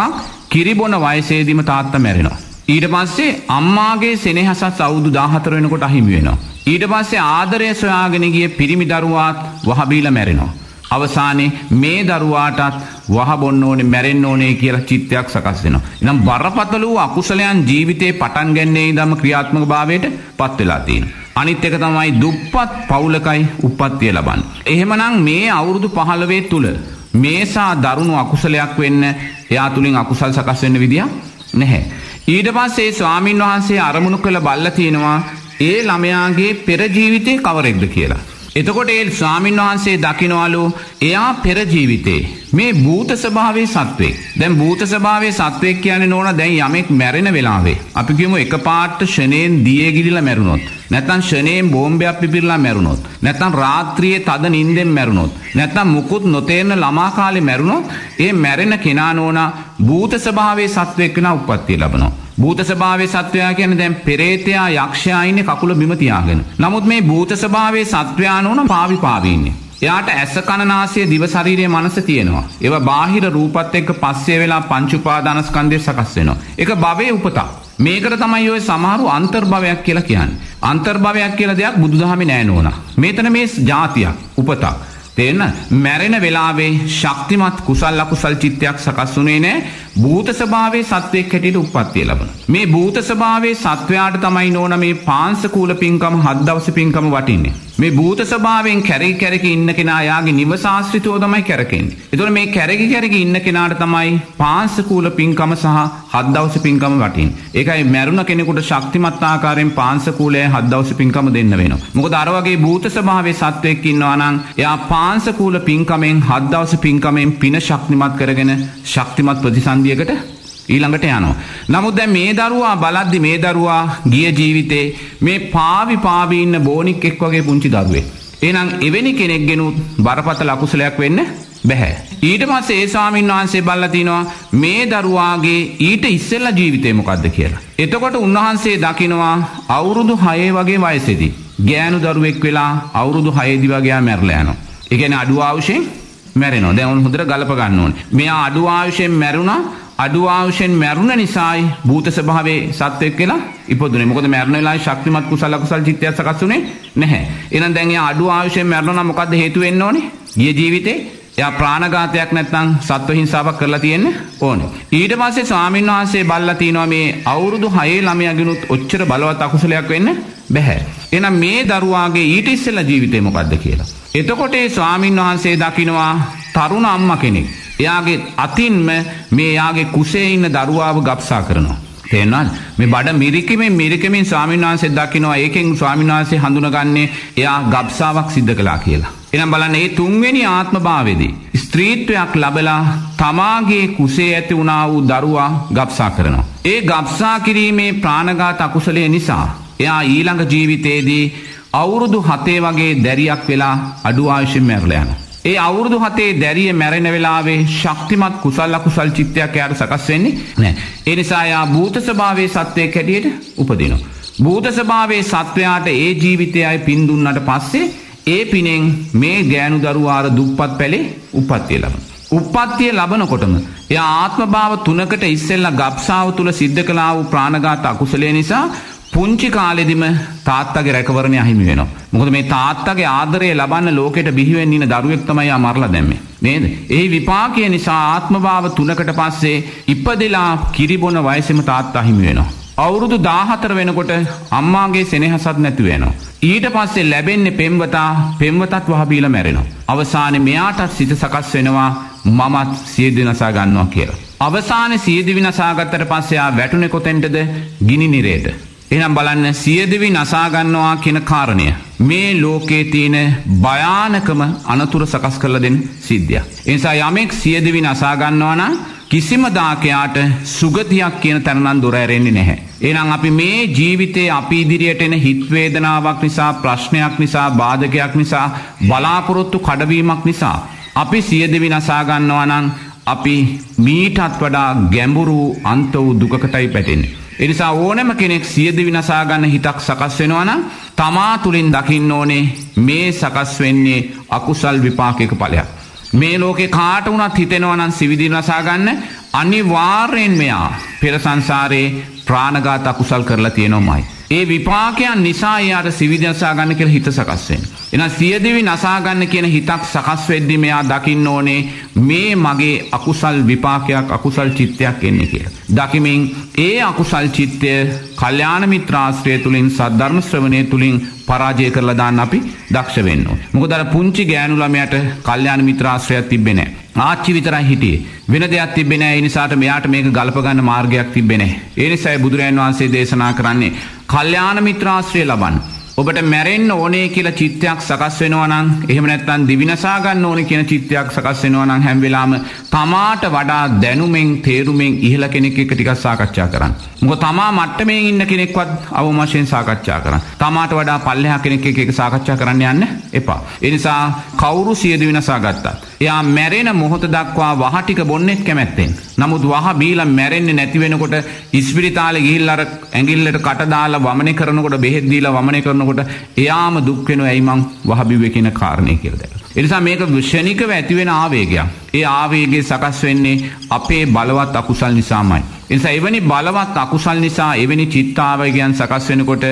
කිරිබොන වයසේදීම තාත්තා මැරෙනවා. ඊට පස්සේ අම්මාගේ සෙනෙහසත් අවුරුදු 14 වෙනකොට අහිමි වෙනවා. ඊට පස්සේ ආදරය සොයාගෙන ගිය පිරිමි දරුවාත් වහබීලා මැරෙනවා. අවසානයේ මේ දරුවාටත් වහබොන්න ඕනේ මැරෙන්න ඕනේ කියලා චිත්තයක් සකස් වෙනවා. එනම් බරපතල වූ අකුසලයන් ජීවිතේ පටන් ගන්නේ ඉඳන්ම ක්‍රියාත්මක භාවයට පත් වෙලා තියෙනවා. අනිත් එක තමයි දුප්පත් පවුලකයි උප්පත්තිය ලබන්නේ. එහෙමනම් මේ අවුරුදු 15 තුල මේසා දරුණු අකුසලයක් වෙන්න එයා තුලින් අකුසල් සකස් වෙන්න විදියක් නැහැ. ඊට පස්සේ ස්වාමින් වහන්සේ අරමුණු කළ බල්ලා තියෙනවා ඒ ළමයාගේ පෙර ජීවිතේ කවරෙක්ද කියලා. එතකොට ඒ ස්වාමින් වහන්සේ දකිනවලු එයා පෙර ජීවිතේ මේ භූත ස්වභාවයේ සත්වෙක්. දැන් භූත ස්වභාවයේ සත්වෙක් කියන්නේ නෝන දැන් යමෙක් මැරෙන වෙලාවේ අපි කියමු එකපාරට ෂණයෙන් දියේ ගිලිලා මැරුණොත්. නැත්නම් ෂණයෙන් බෝම්බයක් පිපිරලා මැරුණොත්. නැත්නම් රාත්‍රියේ තද නිින්දෙන් මැරුණොත්. නැත්නම් මුකුත් නොතේරෙන ළමා කාලේ මැරුණොත් ඒ මැරෙන කෙනා නෝන භූත ස්වභාවයේ සත්වෙක් වෙනා උප්පත්තිය ලබනවා. භූත ස්වභාවයේ සත්වයා කියන්නේ දැන් පෙරේතයා යක්ෂයා ඉන්නේ කකුල බිම තියාගෙන. නමුත් මේ භූත ස්වභාවයේ සත්වයා නෝන පාවි පාවි ඉන්නේ. එයාට ඇස කන නාසය දිව ශරීරයේ මනස තියෙනවා. ඒවා බාහිර රූපත් එක්ක පස්සේ වෙලා පංච උපාදානස්කන්ධය සකස් වෙනවා. ඒක භවයේ උපතක්. මේකට තමයි ඔය සමහරු අන්තර්භවයක් කියලා කියන්නේ. අන්තර්භවයක් කියලා දෙයක් බුදුදහමේ නෑ නෝනා. මේතන මේ જાතියක් උපතක්. තේන්න මැරෙන වෙලාවේ ශක්තිමත් කුසල් අකුසල් චිත්තයක් සකස් වුණේ නෑ භූත ස්වභාවයේ සත්වයක් හැටියට උප්පත්තිය ලබන. මේ භූත ස්වභාවයේ සත්වයාට තමයි නෝන මේ පාංශකූල පින්කම හත් දවස් පින්කම වටින්නේ. මේ භූත ස්වභාවයෙන් කැරකි කැරකි ඉන්න කෙනා යාගේ නිවසාශ්‍රිතව තමයි කැරකෙන්නේ. ඒතකොට මේ කැරකි කැරකි ඉන්න කෙනාට තමයි පාංශකූල පින්කම සහ හත් දවස් පින්කම වටින්නේ. ඒකයි මැරුණ කෙනෙකුට ශක්තිමත් ආකාරයෙන් පාංශකූලයේ හත් දවස් පින්කම දෙන්න වෙනවා. මොකද අර වගේ භූත ස්වභාවයේ සත්වයක් ඉන්නවා නම් එයා පාංශකූල පින්කමෙන් හත් දවස් පින්කමෙන් පින ශක්තිමත් කරගෙන ශක්තිමත් ප්‍රතිසන්දියකට ඊළඟට යනවා. නමුත් දැන් මේ දරුවා බලද්දි මේ දරුවා ගිය ජීවිතේ මේ පාවි පාවි ඉන්න බෝනික් එක් වගේ පුංචි දරුවෙක්. එහෙනම් එවැනි කෙනෙක් ගෙනුත් බරපතල අකුසලයක් වෙන්න බැහැ. ඊට පස්සේ ඒ ස්වාමීන් වහන්සේ බලලා තිනවා මේ දරුවාගේ ඊට ඉස්සෙල්ලා ජීවිතේ මොකද්ද කියලා. එතකොට උන්වහන්සේ දකිනවා අවුරුදු 6 වගේ වයසේදී ගෑනු දරුවෙක් වෙලා අවුරුදු 6 දී වගේ මැරලා යනවා. ඒ කියන්නේ අඩු ආයුෂෙන් මැරෙනවා. දැන් උන් හොඳට ගලප ගන්න ඕනේ. මෙයා අඩු ආයුෂෙන් මැරුණා අඩුවාවෂෙන් මැරුණ නිසායි භූත ස්වභාවයේ සත්වෙක් කියලා ඉපදුනේ. මොකද මැරෙන වෙලාවේ ශක්තිමත් කුසල අකුසල චිත්තයක් සකස් වුනේ නැහැ. එහෙනම් දැන් එයා අඩු ආයුෂයෙන් මැරුණා නම් මොකද්ද හේතු වෙන්න ඕනේ? ගිය ජීවිතේ එයා ප්‍රාණඝාතයක් නැත්නම් සත්ව හිංසාවක් කරලා තියෙන්න ඕනේ. ඊට පස්සේ ස්වාමීන් වහන්සේ බල්ලා තිනවා මේ අවුරුදු 6 ළමයාගෙනුත් ඔච්චර බලවත් අකුසලයක් වෙන්න බැහැ. එහෙනම් මේ දරුවාගේ ඊට ඉස්සෙල්ලා ජීවිතේ මොකද්ද කියලා. එතකොට ඒ ස්වාමීන් වහන්සේ දකිනවා තරුණ අම්මා කෙනෙක්. එයාගේ අතින්ම මේ යාගේ කුසේ ඉන්න දරුවාව ගබ්සා කරනවා. තේරෙනවද? මේ බඩ මිරිකෙමින් මිරිකෙමින් ස්වාමීන් වහන්සේ දකිනවා ඒකෙන් ස්වාමීන් වහන්සේ හඳුනගන්නේ එයා ගබ්සාවක් සිද්ධ කළා කියලා. එහෙනම් බලන්න මේ තුන්වෙනි ආත්ම භාවයේදී ස්ත්‍රීත්වයක් ලැබලා තමාගේ කුසේ ඇති වුණා වූ දරුවා ගබ්සා කරනවා. ඒ ගබ්සා කිරීමේ ප්‍රාණඝාත අකුසලයේ නිසා එයා ඊළඟ ජීවිතයේදී අවුරුදු 7 වගේ දැරියක් වෙලා අඩු ආයුෂෙන් මැරලා යනවා. ඒ අවුරුදු හතේ දැරිය මැරෙන වෙලාවේ ශක්තිමත් කුසල් අකුසල් චිත්තයක් එයාට සකස් වෙන්නේ නැහැ. ඒ නිසා එයා භූත ස්වභාවයේ සත්වයක් හැටියට උපදිනවා. භූත ස්වභාවයේ සත්වයාට ඒ ජීවිතයයි පින් දුන්නට පස්සේ ඒ පිනෙන් මේ ගෑනු දරුවාර දුප්පත් පැලේ උප්පත්තිය ලබන. උප්පත්තිය ලබනකොටම එයා ආත්මභාව තුනකට ඉස්සෙල්ලා ගබ්සාව තුළ සිද්ධ කළා වූ ප්‍රාණඝාත අකුසලය නිසා පුංචි කාලෙදිම තාත්තගේ රැකවරණය අහිමි වෙනවා. මොකද මේ තාත්තගේ ආදරය ලබන්න ලෝකෙට බිහිවෙන් ඉන්න දරුවෙක් තමයි ආ මරලා දැම්මේ. නේද? ඒ විපාකය නිසා ආත්මභාව තුනකට පස්සේ ඉපදෙලා කිරිබොන වයසෙම තාත්තා අහිමි වෙනවා. අවුරුදු 14 වෙනකොට අම්මාගේ සෙනෙහසත් නැති වෙනවා. ඊට පස්සේ ලැබෙන්නේ පෙම්වතා පෙම්වතත් වහ බීලා මැරෙනවා. අවසානයේ මෙයාටත් සිත සකස් වෙනවා මමත් සියදි නසා ගන්නවා කියලා. අවසානයේ සියදි විනසා ගත්තට පස්සේ ආ වැටුනේ කොතෙන්ටද? ගිනි නිරේට. එහෙනම් බලන්න සියදිවි නසා ගන්නවා කියන කාරණය මේ ලෝකේ තියෙන භයානකම අනතුරු සකස් කරලා දෙන සිද්ධියක්. ඒ නිසා යමෙක් සියදිවි නසා ගන්නවා නම් කිසිම දාකයාට සුගතියක් කියන තැන නම් දොර ඇරෙන්නේ නැහැ. එහෙනම් අපි මේ ජීවිතේ අපි ඉදිරියට එන හිත් වේදනාවක් නිසා ප්‍රශ්නයක් නිසා බාධකයක් නිසා බලාපොරොත්තු කඩවීමක් නිසා අපි සියදිවි නසා ගන්නවා නම් අපි මීටත් වඩා ගැඹුරු අන්ත වූ දුකකටයි පැටෙන්නේ. එනිසා ඕනෑම කෙනෙක් සියද විනසාගන්න හිතක් සකස් වෙනවනම් තමා තුළින් දකින්න ඕනේ මේ සකස් වෙන්නේ අකුසල් විපාකක පලයක්. මේ ලෝකෙ කාට වුණත් හිතෙනවනම් සිවිදි නසාගන්න අනිවාර්යෙන් මෙයා පෙර සංසාරයේ ප්‍රාණගාත අකුසල් කරලා තියෙනවමයි. ඒ විපාකයන් නිසා එයාට සිවිදි නසාගන්න කියලා හිත සකස් වෙන්නේ. එහෙනම් සියදිවි නසාගන්න කියන හිතක් සකස් වෙද්දි මෙයා දකින්න ඕනේ මේ මගේ අකුසල් විපාකයක් අකුසල් චිත්තයක් එන්නේ කියලා. දකිමින් ඒ අකුසල් චිත්තය කල්යාණ මිත්‍රාශ්‍රය තුලින් සද්ධර්ම ශ්‍රවණය තුලින් පරාජය කරලා දාන්න අපි දක්ෂ වෙන්න ඕනේ. මොකද අර පුංචි ගෑනු ළමයාට කල්යාණ මිත්‍රාශ්‍රයක් තිබ්බේ නැහැ. ආච්චි විතරයි හිටියේ. වෙන දෙයක් තිබ්බේ නැහැ. ඒ නිසාට මෙයාට මේක ගලප ගන්න මාර්ගයක් තිබ්බේ නැහැ. ඒ නිසායි බුදුරජාන් වහන්සේ දේශනා කරන්නේ කල්යාණ මිත්‍රාශ්‍රය ලබන්න. ඔබට මැරෙන්න ඕනේ කියලා චිත්තයක් සකස් වෙනවා නම් එහෙම නැත්නම් දිවිනසා ගන්න ඕනේ කියන චිත්තයක් සකස් වෙනවා නම් හැම වෙලාවෙම තමාට වඩා දැනුමෙන් තේරුමෙන් ඉහළ කෙනෙක් එක්ක ටිකක් සාකච්ඡා කරන්න. මොකද තමා මට්ටමේ ඉන්න කෙනෙක්වත් අවම වශයෙන් සාකච්ඡා කරන්න. තමාට වඩා පල්ලෙහා කෙනෙක් එක්ක ඒක සාකච්ඡා කරන්න යන්න එපා. ඒ නිසා කවුරු සිය දිවිනසා ගත්තා. එයා මැරෙන මොහොත දක්වා වහ ටික බොන්නෙත් කැමැත්තෙන්. නමුත් වහ බීලා මැරෙන්නේ නැති වෙනකොට ඉස්පිරිතාලේ ගිහිල්ලා අර ඇඟිල්ලට කට දාලා වමනේ කරනකොට බෙහෙත් දීලා වමනේ කරනකොට එයාම දුක් වෙනවා ඇයි මං වහ බිව්වේ කියන කාරණේ කියලා දැක්කා. ඒ නිසා මේක ක්ෂණිකව ඇති වෙන ආවේගයක්. ඒ ආවේගය සකස් වෙන්නේ අපේ බලවත් අකුසල් නිසාමයි. ඒ නිසා එවැනි බලවත් අකුසල් නිසා එවැනි චිත්තාවේගයන් සකස් වෙනකොට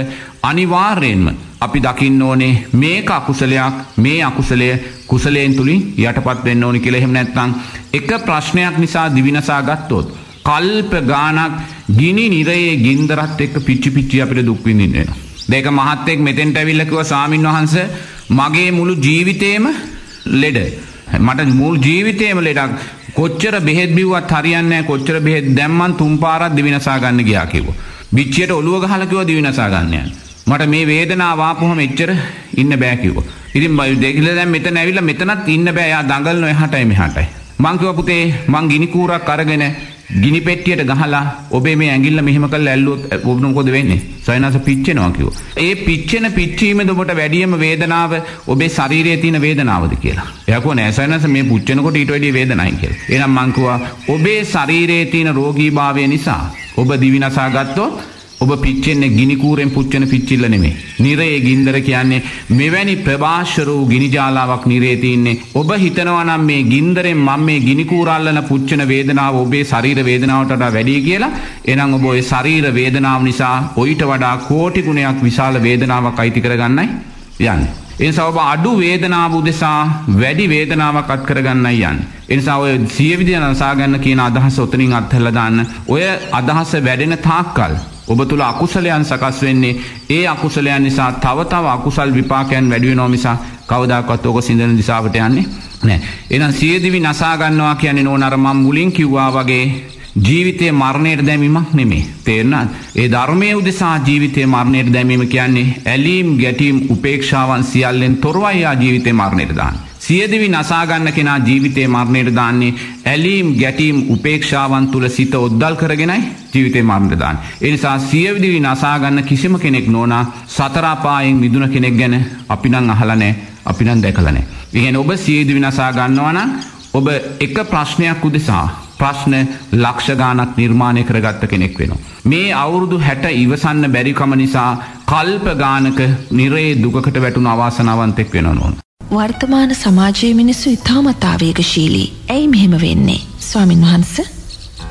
අනිවාර්යයෙන්ම අපි දකින්න ඕනේ මේක අකුසලයක් මේ අකුසලය කුසලයෙන් තුලින් යටපත් වෙන්න ඕනි කියලා එහෙම නැත්නම් එක ප්‍රශ්නයක් නිසා දිවිනසා ගත්තොත් කල්ප ගානක් ගිනි නිරයේ ගින්දරත් එක්ක පිච්චි පිච්චි අපිට දුක් විඳින්න වෙනවා. දෙක මහත්තයෙක් මෙතෙන්ට ඇවිල්ලා කිව්වා ස්වාමින් වහන්සේ මගේ මුළු ජීවිතේම ලෙඩ. මට මුළු ජීවිතේම ලෙඩක්. කොච්චර බෙහෙත් බිව්වත් හරියන්නේ නැහැ. කොච්චර බෙහෙත් දැම්මන් තුන් පාරක් දිවිනසා ගන්න ගියා කිව්වා. පිච්චියට ඔළුව ගහලා කිව්වා දිවිනසා ගන්න යන්න. මට මේ වේදනාව ආපුවම එච්චර ඉන්න බෑ කිව්වා. ඉතින් දෙකිල දැන් මෙතන ඇවිල්ලා මෙතනත් ඉන්න බෑ. යා දඟලන එහාටයි මෙහාටයි. මං කිව්වා පුතේ මං ගිනි කූරක් අරගෙන ගිනි පෙට්ටියට ගහලා ඔබේ මේ ඇඟිල්ල මෙහෙම කරලා ඇල්ලුවොත් ඔබට මොකද වෙන්නේ? සයනස පිච්චෙනවා කිව්වා. ඒ පිච්චෙන පිච්චීමද ඔබට වැඩියම වේදනාව ඔබේ ශරීරයේ තියෙන වේදනාවද කියලා. එයා කිව්වා නෑ සයනස මේ පුච්චෙනකොට ඊට වැඩිය වේදනයි කියලා. එහෙනම් මං කිව්වා ඔබේ ශරීරයේ තියෙන රෝගීභාවය නිසා ඔබ දිවි නසා ගත්තොත් ඔබ පිච්චෙන්නේ ගිනිකූරෙන් පුච්චන පිච්චිල්ල නෙමේ. නිරේ ගින්දර කියන්නේ මෙවැනි ප්‍රභාෂර වූ ගිනිජාලාවක් නිරේ තින්නේ. ඔබ හිතනවා නම් මේ ගින්දරෙන් මම මේ ගිනිකූරල්ලන පුච්චන වේදනාව ඔබේ ශරීර වේදනාවට වඩා වැඩි කියලා. එහෙනම් ඔබ ඔය ශරීර වේදනාව නිසා ඔయిత වඩා කෝටි ගුණයක් විශාල වේදනාවක් අයිති කරගන්නයි යන්නේ. එනිසා ඔබ අඩු වේදනාව උදෙසා වැඩි වේදනාවක් අත් කරගන්නයි යන්නේ. එනිසා ඔය සිය විදිය නසා ගන්න කියන අදහස ඔතනින් අත්හැරලා දාන්න. ඔය අදහස වැඩෙන තාක්කල් ඔබ තුළ අකුසලයන් සකස් වෙන්නේ ඒ අකුසලයන් නිසා තව තව අකුසල් විපාකයන් වැඩි වෙනවා මිසක් කවදාකවත් ඕක සිඳන දිශාවට යන්නේ නැහැ. එහෙනම් සියදිවි නසා ගන්නවා කියන්නේ නෝන අර මම මුලින් කිව්වා වගේ ජීවිතය මරණයට දැමීමක් නෙමේ. තේරුණාද? ඒ ධර්මයේ උදෙසා ජීවිතය මරණයට දැමීම කියන්නේ ඇලීම් ගැටීම් උපේක්ෂාවන් සියල්ලෙන් තොරවයි ආ ජීවිතේ මරණයට දාන්නේ. සියදිවි නසාගන්න කෙනා ජීවිතේ මරණයට දාන්නේ ඇලීම් ගැටීම් උපේක්ෂාවන් තුළ සිත ඔද්දල් කරගෙනයි ජීවිතේ මරණයට දාන්නේ. ඒ නිසා සියදිවි නසාගන්න කිසිම කෙනෙක් නොනා සතර අපායෙන් මිදුණ කෙනෙක් ගැන අපි නම් අහලා නැහැ, අපි නම් දැකලා නැහැ. ඒ කියන්නේ ඔබ සියදිවි නසා ගන්නවා නම් ඔබ එක ප්‍රශ්නයක් උදෙසා ප්‍රශ්න ලක්ෂ ගානක් නිර්මාණය කරගත්ත කෙනෙක් වෙනවා. මේ අවුරුදු 60 ඉවසන්න බැරිකම නිසා කල්ප ගානක නිරේ දුකකට වැටුණු අවාසනාවන්තෙක් වෙනවා නෝන. වර්තමාන සමාජයේ මිනිස්සු ඉතාමත් ආවේගශීලී. ඇයි මෙහෙම වෙන්නේ? ස්වාමින් වහන්සේ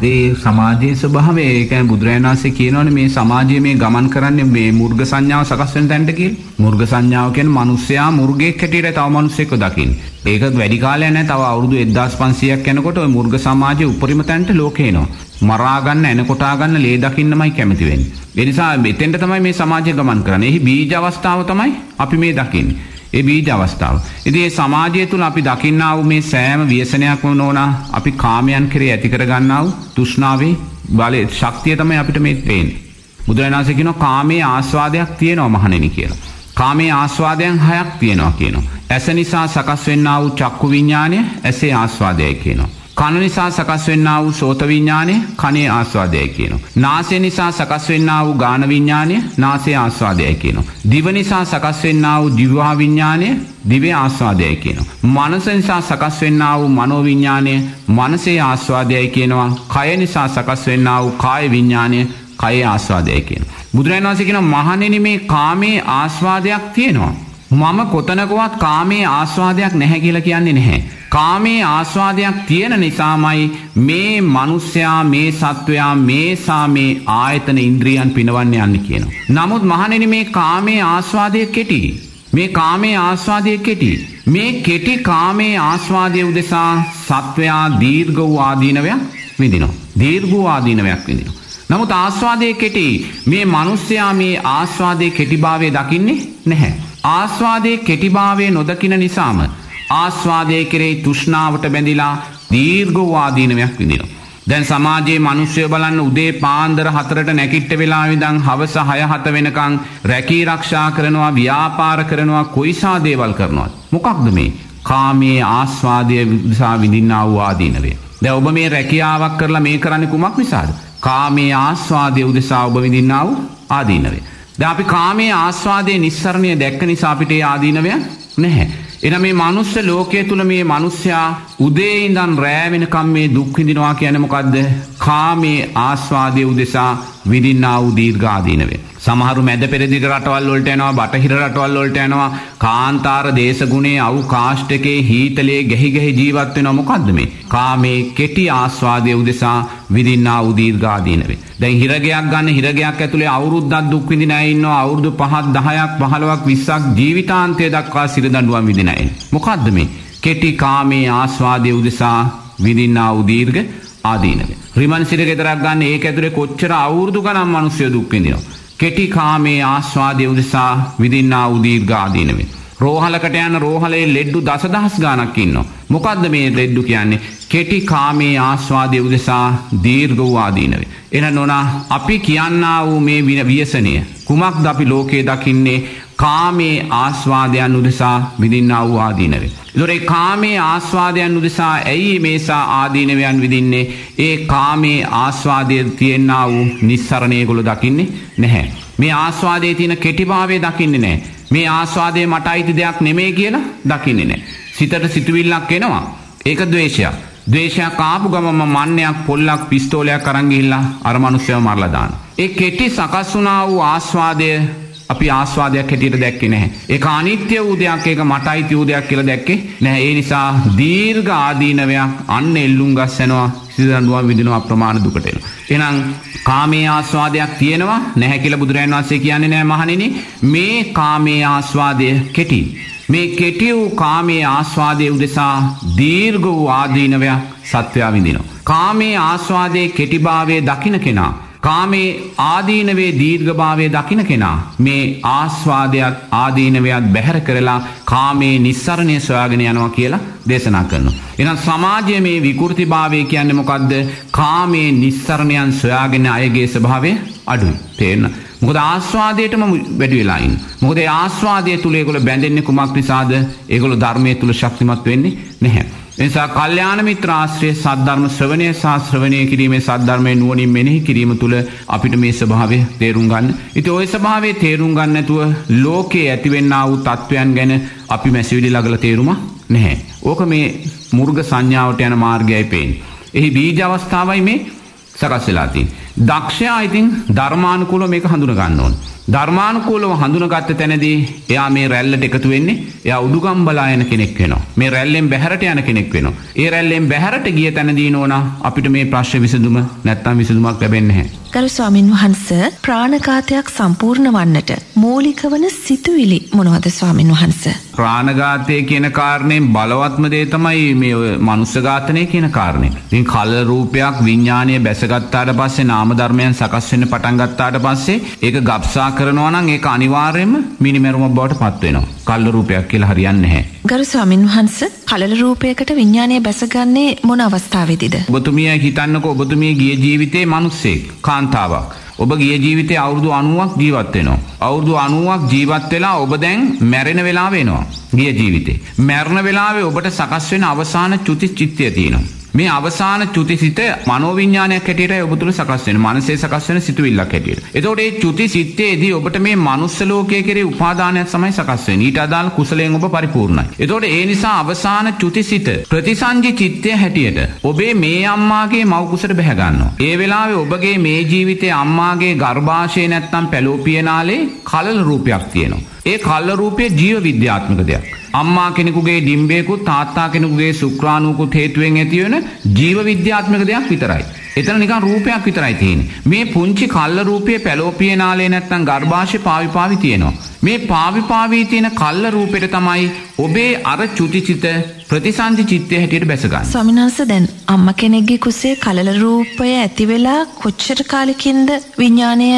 ඒ සමාජයේ ස්වභාවය ඒ කියන්නේ බුදුරජාණන් වහන්සේ කියනවනේ මේ සමාජයේ මේ ගමන් කරන්නේ මේ මුර්ග සංඥාව සකස් වෙන තැනට කියලා. මුර්ග සංඥාව කියන්නේ මිනිස්සයා මුර්ගෙක් හැටියට තව මිනිස්සෙක්ව දකින්නේ. ඒක වැඩි කාලයක් නැහැ. තව අවුරුදු 1500ක් යනකොට ওই මුර්ග සමාජයේ උපරිම තැනට ලෝකේ එනවා. මරා ගන්න එන කොටා ගන්න ලේ දකින්නමයි කැමති වෙන්නේ. ඒ නිසා මෙතෙන්ට තමයි මේ සමාජය ගමන් කරන්නේ. එහි බීජ අවස්ථාව තමයි අපි මේ දකින්නේ. ඒ බීජ අවස්ථාව. ඉතින් මේ සමාජය තුළ අපි දකින්නා වූ මේ සෑම ව්‍යසනයක්ම නෝනා අපි කාමයන් කෙරේ ඇති කරගන්නා වූ තෘෂ්ණාවේ බලයේ ශක්තිය තමයි අපිට මේ පේන්නේ. බුදුරජාණන් වහන්සේ කියනවා කාමයේ ආස්වාදයක් තියෙනවා මහණෙනි කියලා. කාමයේ ආස්වාදයන් හයක් තියෙනවා කියනවා. ඇස නිසා සකස් වෙන්නා වූ චක්කු විඥානය ඇසේ ආස්වාදයයි කියනවා. කන නිසා සකස් වෙන්නා වූ සෝත විඥානය කනේ ආස්වාදයයි කියනවා. නාසය නිසා සකස් වෙන්නා වූ ගාන විඥානය නාසයේ ආස්වාදයයි කියනවා. දිව නිසා සකස් වෙන්නා වූ ජීවහා විඥානය දිවේ ආස්වාදයයි කියනවා. මනස නිසා සකස් වෙන්නා වූ මනෝ විඥානය මනසේ ආස්වාදයයි කියනවා. කය නිසා සකස් වෙන්නා වූ කාය විඥානය කයේ ආස්වාදයයි කියනවා. බුදුරජාණන් වහන්සේ කියනවා මහණෙනි මේ කාමයේ ආස්වාදයක් තියෙනවා. මම කොතනකවත් කාමයේ ආස්වාදයක් නැහැ කියලා කියන්නේ නැහැ. කාමයේ ආස්වාදයක් තියෙන නිසාමයි මේ මිනිස්යා මේ සත්වයා මේ සාමේ ආයතන ඉන්ද්‍රියන් පිනවන්න යන්නේ කියනවා. නමුත් මහණෙනි මේ කාමයේ ආස්වාදය කෙටි. මේ කාමයේ ආස්වාදය කෙටි. මේ කෙටි කාමයේ ආස්වාදය උදෙසා සත්වයා දීර්ඝ වූ ආදීනවයක් විඳිනවා. දීර්ඝ වූ ආදීනවයක් විඳිනවා. නමුත් ආස්වාදය කෙටි. මේ මිනිස්යා මේ ආස්වාදයේ කෙටිභාවය දකින්නේ නැහැ. ආස්වාදයේ කෙටිභාවය නොදකින නිසාම ආස්වාදය කෙරෙහි තෘෂ්ණාවට බැඳිලා දීර්ඝ වාදීනයක් විඳිනවා. දැන් සමාජයේ මිනිස්සු බලන්න උදේ පාන්දර 4ට නැගිට වෙලා ඉඳන් හවස 6 7 වෙනකන් රැකී ආරක්ෂා කරනවා ව්‍යාපාර කරනවා කොයිසා දේවල් කරනවා. මොකක්ද මේ? කාමයේ ආස්වාදය නිසා විඳින්නා වූ ආදීනවේ. දැන් ඔබ මේ රැකියාවක් කරලා මේ කරන්නේ කුමක් නිසාද? කාමයේ ආස්වාදය උදෙසා ඔබ විඳින්නා වූ ආදීනවේ. දැන් අපි කාමයේ ආස්වාදයේ නිස්සරණය දැක්ක නිසා අපිට ඒ ආදීනවය නැහැ. එන මේ මනුස්ස ලෝකයේ තුල මේ මිනිස්සයා උදේ ඉඳන් රෑ වෙනකම් මේ දුක් විඳිනවා කියන්නේ මොකද්ද? කාමයේ ආස්වාදයේ උදෙසා විඳින්නා වූ දීර්ඝාදීනවේ. සමහරු මැද පෙරදිග රටවල් වලට යනවා බටහිර රටවල් වලට යනවා. කාන්තාර දේශගුණේ අවු කාෂ්ඨකේ හීතලේ ගැහි ගැහි ජීවත් වෙනවා. මොකද්ද මේ? කාමේ කෙටි ආස්වාදයේ උදෙසා විඳින්නා වූ දීර්ඝාදීනවේ. දැන් හිරගයක් ගන්න හිරගයක් ඇතුලේ අවුරුද්දක් දුක් විඳින අය ඉන්නවා. අවුරුදු 5ක් 10ක් 15ක් 20ක් ජීවිතාන්තය දක්වා සිරදඬුවම් විඳින අය. මොකද්ද මේ? කෙටි කාමේ ආස්වාදයේ උදෙසා විඳින්නා වූ දීර්ඝ ආදීනවේ රිමන් සිර ගෙදරක් ගන්න ඒක ඇතුලේ කොච්චර අවුරුදු ගණන් මිනිස්සු දුක් විඳිනවා කෙටි කාමේ ආස්වාදය උදෙසා විදින්නා උදීර්ඝාදීනවේ. රෝහලකට යන රෝහලේ ලෙඩ්ඩු දසදහස් ගානක් ඉන්නවා. මොකද්ද මේ ලෙඩ්ඩු කියන්නේ? කෙටි කාමේ ආස්වාදය උදෙසා දීර්ඝ වූ ආදීනවේ. එන නොනා අපි කියන්නා වූ මේ ව්‍යසනය කුමක්ද අපි ලෝකයේ දකින්නේ කාමේ ආස්වාදයන් උදෙසා විඳින්නා වූ ආදීනවේ. දොරේ කාමේ ආස්වාදයන් උදෙසා ඇයි මේසා ආදීනවයන් විදින්නේ ඒ කාමේ ආස්වාදය තියෙන්න්නා වූ නිස්සරණය ගොළ දකින්නේ නැහැ. මේ ආස්වාදයේ තියෙන කෙටිභාවය දකින්නේ නෑ. මේ ආස්වාදය මට අයිති දෙයක් නෙමේ කියලා දකින්නේ නෑ. සිතට සිතුවිල්ලක් එනවා. ඒක දවේශයක්. දේශයක් ආපු ගමම මන්නයක් පොල්ලක් පිස්තෝලයක් අරංගිහිල්ලා අර මනුස්සයව මරලා දාන. ඒ කෙටි සකස් වුණා වූ ආස්වාදය අපි ආස්වාදයක් හැටියට දැක්කේ නැහැ. ඒක අනිත්‍ය වූ දෙයක් ඒක මට අයිති වූ දෙයක් කියලා දැක්කේ නැහැ. ඒ නිසා දීර්ඝ ආදීනවයක් අන්න එල්ලුම් ගස් යනවා සිදඬුවම් විඳිනවා අප්‍රමාණ දුකට එනවා. එහෙනම් කාමයේ ආස්වාදයක් තියෙනවා නැහැ කියලා බුදුරජාණන් වහන්සේ කියන්නේ නැහැ මහණෙනි. මේ කාමයේ ආස්වාදය කෙටි. මේ කෙටි වූ කාමයේ ආස්වාදයේ උදෙසා දීර්ඝ වූ ආදීනවයක් සත්වයා විඳිනවා. කාමයේ ආස්වාදයේ කෙටිභාවයේ දකින්න කෙනා කාමේ ආදීනවේ දීර්ඝභාවය දකින කෙනා මේ ආස්වාදයක් ආදීනවයක් බැහැර කරලා කාමේ නිස්සරණය සොයාගෙන යනවා කියලා දේශනා කරනවා. එහෙනම් සමාජයේ මේ විකෘතිභාවය කියන්නේ මොකද්ද? කාමේ නිස්සරණයන් සොයාගෙන අයගේ ස්වභාවය අඩුයි. තේරෙන මොකද ආස්වාදයටම වැඩි වෙලා ඉන්න. මොකද ඒ ආස්වාදය තුල ඒගොල්ලෝ බැඳෙන්නේ කුමක් නිසාද? ඒගොල්ලෝ ධර්මයේ තුල ශක්තිමත් වෙන්නේ නැහැ. එනිසා කල්යාණ මිත්‍ර ආශ්‍රය සද්ධර්ම ශ්‍රවණය සහ ශ්‍රවණය කිරීමේ සද්ධර්මයේ නුවණින් මෙනෙහි කිරීම තුළ අපිට මේ ස්වභාවය තේරුම් ගන්න. ඉතින් ওই ස්වභාවය තේරුම් ගන්න නැතුව ලෝකයේ ඇතිවෙනා වූ තත්වයන් ගැන අපි මැසිවිලි ළඟල තේරුමක් නැහැ. ඕක මේ මුර්ග සංඥාවට යන මාර්ගයයි පේන්නේ. එහි බීජ අවස්ථාවයි මේ සකස් වෙලා තියෙන්නේ. දක්ෂයා ඉතින් ධර්මානුකූලව මේක හඳුන ගන්න ඕනේ. ධර්මානුකූලව හඳුනගත්ත තැනදී එයා මේ රැල්ලට එකතු වෙන්නේ එයා උඩුගම්බලා යන කෙනෙක් වෙනවා. මේ රැල්ලෙන් බැහැරට යන කෙනෙක් වෙනවා. ඒ රැල්ලෙන් බැහැරට ගිය තැනදී නෝනා අපිට මේ ප්‍රශ්න විසඳුම නැත්තම් විසඳුමක් ලැබෙන්නේ නැහැ. ගරු ස්වාමින් වහන්ස ප්‍රාණඝාතයක් සම්පූර්ණ වන්නට මූලික වන සිතුවිලි මොනවද ස්වාමින් වහන්ස? ප්‍රාණඝාතය කියන කාරණයෙන් බලවත්ම දේ තමයි මේ මනුස්ස ඝාතනය කියන කාරණය. ඉතින් කල රූපයක් විඥානීය බැසගත්තාට පස්සේ නාම ධර්මයන් සකස් වෙන්න පටන් ගත්තාට පස්සේ ඒක ගබ්සා කරනවා නම් ඒක අනිවාර්යයෙන්ම මිනිමෙරුමක් බවට පත් වෙනවා. කල්ල රූපයක් කියලා හරියන්නේ නැහැ. ගරු ස්වාමින් වහන්ස කලල රූපයකට විඥානය බැසගන්නේ මොන අවස්ථාවේදීද? ඔබතුමිය හිතන්නකෝ ඔබතුමිය ගිය ජීවිතේ මිනිස්සෙක් කාන්තාවක්. ඔබ ගිය ජීවිතේ අවුරුදු 90ක් ජීවත් වෙනවා. අවුරුදු 90ක් ජීවත් වෙලා ඔබ දැන් මැරෙන වෙලාව එනවා. ගිය ජීවිතේ. මැරෙන වෙලාවේ ඔබට සකස් වෙන අවසාන චුති චිත්තය තියෙනවා. මේ අවසාන චුතිසිත මනෝවිඤ්ඤාණයක් හැටියට ඔබ තුල සකස් වෙන මනසේ සකස් වෙන සිතුවිල්ලක් හැටියට. එතකොට මේ චුතිසිතේදී ඔබට මේ මනුස්ස ලෝකයේ කෙරේ උපාදානයක් තමයි සකස් වෙන්නේ. ඊට අදාළ කුසලයෙන් ඔබ පරිපූර්ණයි. එතකොට ඒ නිසා අවසාන චුතිසිත ප්‍රතිසංජි චිත්තය හැටියට ඔබේ මේ අම්මාගේ මව් කුසට බැහැ ගන්නවා. ඒ වෙලාවේ ඔබගේ මේ ජීවිතයේ අම්මාගේ ගර්භාෂයේ නැත්තම් පැලෝපියනාලේ කලල රූපයක් තියෙනවා. ඒ කල්ල රූපය ජීව විද්‍යාත්මක දෙයක්. අම්මා කෙනෙකුගේ ඩිම්බයකුත් තාත්තා කෙනෙකුගේ සුක්‍රාණුකුත් හේතුවෙන් ඇතිවන ජීව විද්‍යාත්මක දෙයක් විතරයි. එතන නිකන් රූපයක් විතරයි තියෙන්නේ. මේ පුංචි කල්ල රූපයේ පැලෝපිය නාලේ නැත්තම් ගර්භාෂය පාවි පාවි තියෙනවා. මේ පාවි පාවි තියෙන කල්ල රූපෙට තමයි ඔබේ අර චුතිචිත ප්‍රතිසන්දි චිත්තය හැටියට බැසගන්න. ස්වාමීන් වහන්සේ දැන් අම්මා කෙනෙක්ගේ කුසේ කලල රූපය ඇති වෙලා කොච්චර කාලෙකින්ද විඥාණය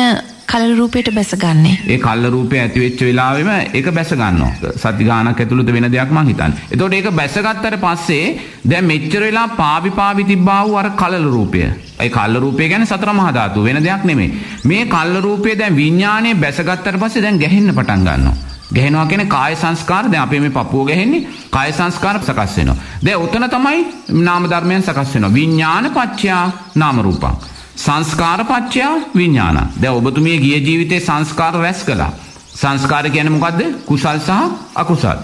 කලල රූපයට බැසගන්නේ. ඒ කල්ල රූපය ඇති වෙච්ච වෙලාවෙම ඒක බැස ගන්නවා. සති ගානක් ඇතුළත වෙන දෙයක් මං හිතන්නේ. එතකොට ඒක බැසගත්තට පස්සේ දැන් මෙච්චර වෙලා පාවි පාවි තිබ්බා වූ අර කලල රූපය. ඒ කල්ල රූපය කියන්නේ සතර මහා ධාතු වෙන දෙයක් නෙමෙයි. මේ කල්ල රූපය දැන් විඥානයේ බැසගත්තට පස්සේ දැන් ගැහෙන්න පටන් ගන්නවා. ගැහෙනවා කියන්නේ කාය සංස්කාර දැන් අපේ මේ පපුව ගැහෙන්නේ කාය සංස්කාර සකස් වෙනවා. දැන් උතන තමයි නාම ධර්මයන් සකස් වෙනවා. විඥාන පත්‍යා නාම රූපං. සංස්කාරපච්චයා විඤ්ඥාන දැ ඔබතුමිය ගිය ජීවිතේ සංස්කාර රැස් කලා සංස්කාර කියන මොකක්ද කුසල් සහ අකුසල්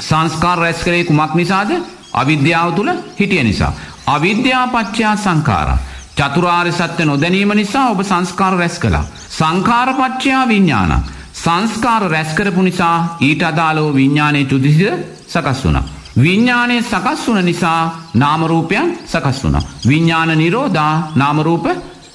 සංස්කාර රැස් කරේ කුමක් නිසාද අවිද්‍යාව තුළ හිටිය නිසා අවිද්‍යාපච්චයා සංකාර චතුරාර්ය සත්‍ය නොදැනීම නිසා ඔබ සංස්කාර රැස් කළා. සංඛාරපච්චයා විඤ්ඥාන. සංස්කාර රැස්කරපු නිසා ඊට අදාලෝ විඤ්ඥානය චුදිසිද සකස් වුණා. විඤ්ඥානය සකස් වුන නිසා නාමරූපයන් සකස් වුණ. විඤ්ඥාන නිරෝධා නාමරූප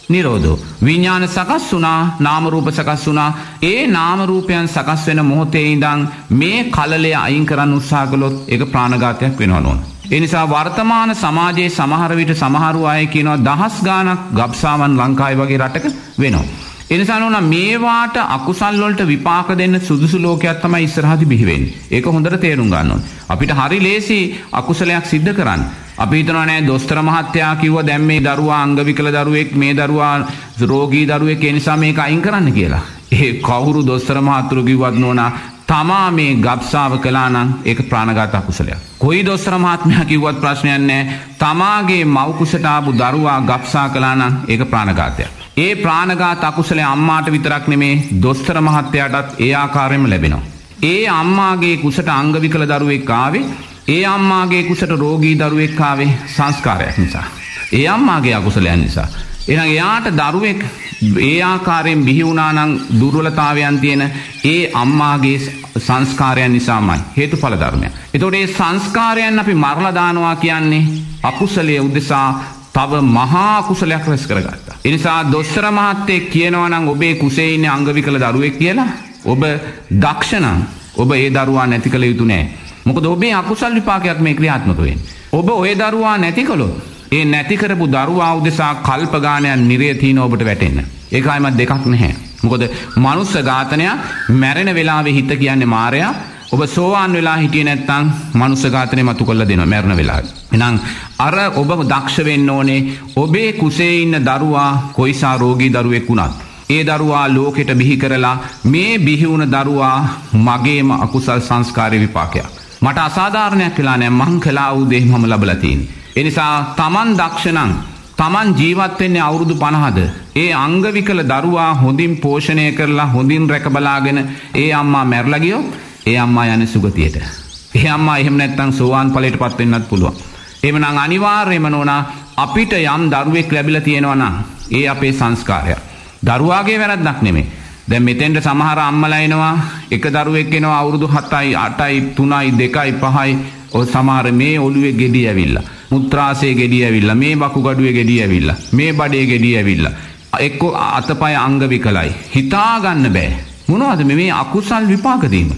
නිරෝධෝ. විඤ්ඥාන සකස් වුනා නාමරූප සකස් වුනා ඒ නාමරූපයන් සකස් වෙන මොහොතේ ඉදං මේ කලලය අයින් කරන්න උත්සාකලොත් එක ප්‍රාණගාතයක් වෙනවනොන්. එනිසා වර්තමාන සමාජයේ සමහරවිට සමහරු අය කියනවා දහස් ගානක් ගබ්සාවන් ලංකායි වගේ රටක වෙනවා. එනිසා නොන මේවාට අකුසල්ලොල්ට විපාක දෙන්න සුදුසු ලෝකයක් තමයි ඉස්සරහදි බිහිවෙන් ඒක හොඳට තේරුම් ගන්නවා. අපිට හරි ලේසි අකුසලයක් සිද්ධ කරන්න. අපි හිතනවනේ දොස්තර මහත්තයා කිව්ව දැන් මේ දරුවා අංගවිකල දරුවෙක් මේ දරුවා රෝගී දරුවෙක් ඒ නිසා මේක අයින් කරන්න කියලා. ඒ කවුරු දොස්තර මහතුරු කිව්වත් නෝනා තමා මේ ගබ්සාව කළා නම් ඒක ප්‍රාණඝාත අකුසලයක්. කොයි දොස්තර මහත්මයා කිව්වත් ප්‍රශ්නයක් නැහැ. තමාගේ මව් කුසට ආපු දරුවා ගබ්සා කළා නම් ඒක ප්‍රාණඝාතයක්. ඒ ප්‍රාණඝාත අකුසලේ අම්මාට විතරක් නෙමේ දොස්තර මහත්තයාටත් ඒ ආකාරයෙන්ම ලැබෙනවා. ඒ අම්මාගේ කුසට අංගවිකල දරුවෙක් ආවේ ඒ අම්මාගේ කුසට රෝගී දරුවෙක් ආවේ සංස්කාරයක් නිසා. ඒ අම්මාගේ අකුසලයන් නිසා. එහෙනම් එයාට දරුවෙක් ඒ ආකාරයෙන් බිහි වුණා නම් දුර්වලතාවයන් තියෙන ඒ අම්මාගේ සංස්කාරයන් නිසාමයි හේතුඵල ධර්මය. එතකොට මේ සංස්කාරයන් අපි මරලා දානවා කියන්නේ අකුසලයේ උදෙසා තව මහා කුසලයක් රැස් කරගත්තා. එනිසා දොස්තර මහත්තයෙක් කියනවා නම් ඔබේ කුසේ ඉන්නේ අංගවිකල දරුවෙක් කියලා ඔබ දක්ෂ නම් ඔබ ඒ දරුවා නැති කළ යුතු නෑ. මොකද ඔබේ අකුසල් විපාකයක් මේ ක්‍රියාත්මක වෙන්නේ. ඔබ ඔය දරුවා නැති කළොත් ඒ නැති කරපු දරුවා උදෙසා කල්ප ගානයක් නිරය තියෙන ඔබට වැටෙන්න. ඒකයිමත් දෙකක් නැහැ. මොකද මනුස්ස ඝාතනයක් මැරෙන වෙලාවේ හිත කියන්නේ මායя ඔබ සෝවාන් වෙලා හිටියේ නැත්නම් මනුස්ස ඝාතනය මතු කරලා දෙනවා මැරෙන වෙලාවේ. එහෙනම් අර ඔබ දක්ෂ වෙන්න ඕනේ ඔබේ කුසේ ඉන්න දරුවා කොයිසා රෝගී දරුවෙක් වුණත්. ඒ දරුවා ලෝකෙට බිහි කරලා මේ බිහි වුණ දරුවා මගේම අකුසල් සංස්කාරය විපාකයක්. මට අසාධාරණයක් වෙලා නෑ මං කළා වූ දේ මම ලබලා තියෙන්නේ. ඒ නිසා Taman දක්ෂණං Taman ජීවත් වෙන්නේ අවුරුදු 50ද ඒ අංගවිකල දරුවා හොඳින් පෝෂණය කරලා හොඳින් රැක බලාගෙන ඒ අම්මා මැරලා ගියොත් ඒ අම්මා යන්නේ සුගතියට. ඒ අම්මා එහෙම නැත්නම් සෝවාන් ඵලයටපත් වෙන්නත් පුළුවන්. එහෙමනම් අනිවාර්යයෙන්ම නෝනා අපිට යම් දරුවෙක් ලැබිලා තියෙනවා නම් ඒ අපේ සංස්කාරය. දරුවාගේ වැරද්දක් නෙමෙයි. දැන් මෙතෙන්ට සමහර අම්මලා එනවා. එක දරුවෙක් එනවා අවුරුදු 7යි 8යි 3යි 2යි 5යි ඔය සමහර මේ ඔළුවේ ගෙඩි ඇවිල්ලා. මුත්‍රාසේ ගෙඩි ඇවිල්ලා. මේ වකුගඩුවේ ගෙඩි ඇවිල්ලා. මේ බඩේ ගෙඩි ඇවිල්ලා. එක්ක අතපය අංග විකලයි. හිතා ගන්න බෑ. මොනවද මේ අකුසල් විපාක දීම.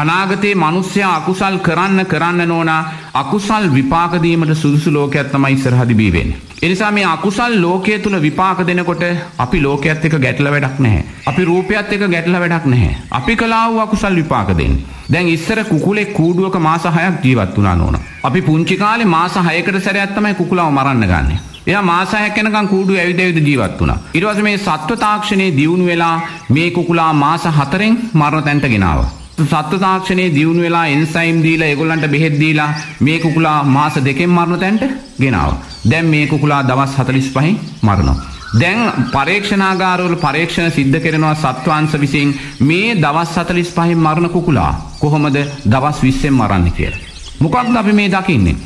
අනාගතයේ මිනිස්සයා අකුසල් කරන්න කරන්න නෝනා අකුසල් විපාක දීමට සුදුසු ලෝකයක් තමයි ඉස්සරහදි බී වෙන්නේ. ඒ නිසා මේ අකුසල් ලෝකයේ තුල විපාක දෙනකොට අපි ලෝකයේත් එක්ක ගැටලා වැඩක් නැහැ. අපි රූපයත් එක්ක ගැටලා වැඩක් නැහැ. අපි කළා වූ අකුසල් විපාක දෙන්නේ. දැන් ඉස්සර කුකුලේ කූඩුවක මාස 6ක් ජීවත් වුණා නෝනා. අපි පුංචි කාලේ මාස 6කට සැරයක් තමයි කුකුලව මරන්න ගන්නෙ. එයා මාස 6ක් යනකම් කූඩුව ඇවිද ඇවිද ජීවත් වුණා. ඊට පස්සේ මේ සත්ව තාක්ෂණයේ දියුණු වෙලා මේ කුකුලා මාස 4න් මරණ තැනට ගෙනාවා. සත්ව තාක්ෂණයේ දියුණු වෙලා එන්සයිම් දීලා ඒගොල්ලන්ට බෙහෙත් දීලා මේ කුකුලා මාස දෙකෙන් මරණ තැනට ගෙනාවා. දැන් මේ කුකුලා දවස් 45න් මරනවා. දැන් පරීක්ෂණාගාරවල පරීක්ෂණ සිද්ධ කරනවා සත්වංශ විසින් මේ දවස් 45න් මරණ කුකුලා කොහොමද දවස් 20න් මරන්නේ කියලා. මොකක්ද අපි මේ දකින්නේ?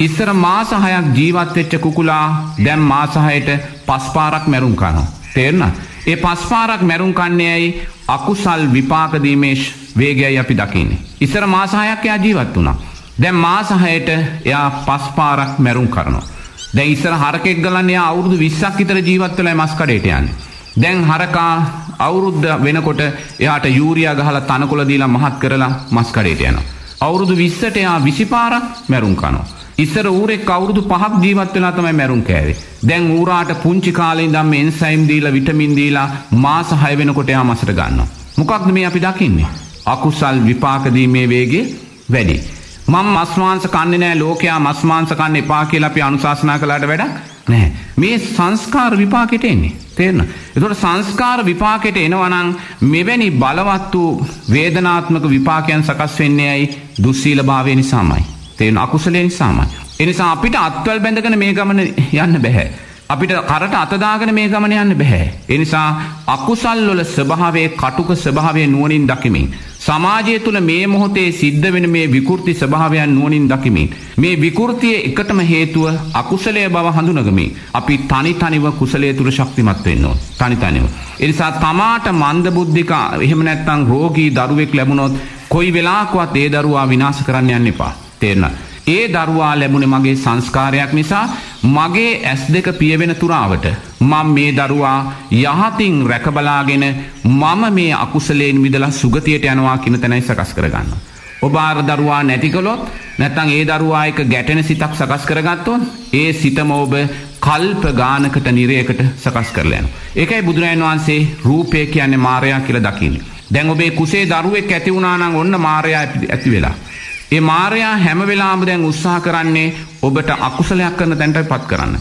ඉස්සර මාස 6ක් ජීවත් වෙච්ච කුකුලා දැන් මාස 6ට පස් පාරක් මැරුම් කනවා. තේරුණා? ඒ පස් පාරක් මැරුම් කන්නේ ඇයි? අකුසල් විපාක දීමේ වේගයයි අපි දකින්නේ. ඉස්සර මාස 6ක් එයා ජීවත් වුණා. දැන් මාස 6ට එයා පස් පාරක් මැරුම් කරනවා. දැන් ඉස්සර හරකෙක් ගලන්නේ එයා අවුරුදු 20ක් විතර ජීවත් වෙලා මස් කඩේට යන්නේ. දැන් හරකා අවුරුද්ද වෙනකොට එයාට යූරියා ගහලා තනකොළ දීලා මහත් කරලා මස් කඩේට යනවා. අවුරුදු 20ට එයා 20 පාරක් මැරුම් කනවා. ඉස්සර ඌරෙක් අවුරුදු 5ක් ජීවත් වෙලා තමයි මැරුම් කෑවේ. දැන් ඌරාට පුංචි කාලේ ඉඳන් එන්සයිම් දීලා විටමින් දීලා මාස 6 වෙනකොට එයා මසට ගන්නවා. මොකක්ද මේ අපි දකින්නේ? අකුසල් විපාක දීමේ වේගය වැඩි. මම මස් මාංශ කන්නේ නැහැ ලෝකයා මස් මාංශ කන්න එපා කියලා අපි අනුශාසනා කළාට වැඩක් නැහැ. මේ සංස්කාර විපාකෙට එන්නේ. තේරෙනවද? ඒතකොට සංස්කාර විපාකෙට එනවා නම් මෙවැනි බලවත් වූ වේදනාත්මක විපාකයන් සකස් වෙන්නේ ඇයි? දුස්සීලභාවය නිසාමයි. තේරෙන අකුසලයේ නිසාමයි. ඒ නිසා අපිට අත්වල බැඳගෙන මේ ගමන යන්න බෑ. අපිට කරට අතදාගෙන මේ ගමන යන්න බෑ. ඒ නිසා අකුසල් වල ස්වභාවයේ කටුක ස්වභාවය නුවණින් දකිමින් සමාජය තුළ මේ මොහොතේ සිද්ධ වෙන මේ විකෘති ස්වභාවයන් නුවණින් දකිමින් මේ විකෘතිය එකටම හේතුව අකුසලයේ බව හඳුනගමින් අපි තනි තනිව කුසලයේ තුල ශක්තිමත් වෙන්න ඕන තනි තනිව ඒ නිසා තමාට මන්ද බුද්ධික එහෙම නැත්නම් රෝගී දරුවෙක් ලැබුණොත් කොයි වෙලාවකවත් ඒ දරුවා විනාශ කරන්න යන්න එපා තේරෙනවද ඒ දරුවා ලැබුණේ මගේ සංස්කාරයක් නිසා මගේ ඇස් දෙක පියවෙන තුරාවට මම මේ දරුවා යහතින් රැකබලාගෙන මම මේ අකුසලයෙන් මිදලා සුගතියට යනවා කියන තැනයි සකස් කරගන්න. ඔබ අර දරුවා නැති කළොත් නැත්නම් ඒ දරුවා එක ගැටෙන සිතක් සකස් කරගත්තොත් ඒ සිතම ඔබ කල්ප ගානකට නිරයකට සකස් කරලා යනවා. ඒකයි බුදුරජාණන් වහන්සේ රූපය කියන්නේ මායя කියලා දකින්නේ. දැන් ඔබේ කුසේ දරුවෙක් ඇති වුණා නම් ඔන්න මායя ඇති වෙලා. ඒ මාරයා හැම වෙලාම දැන් උත්සාහ කරන්නේ ඔබට අකුසලයක් කරන තැනට පත් කරන්න.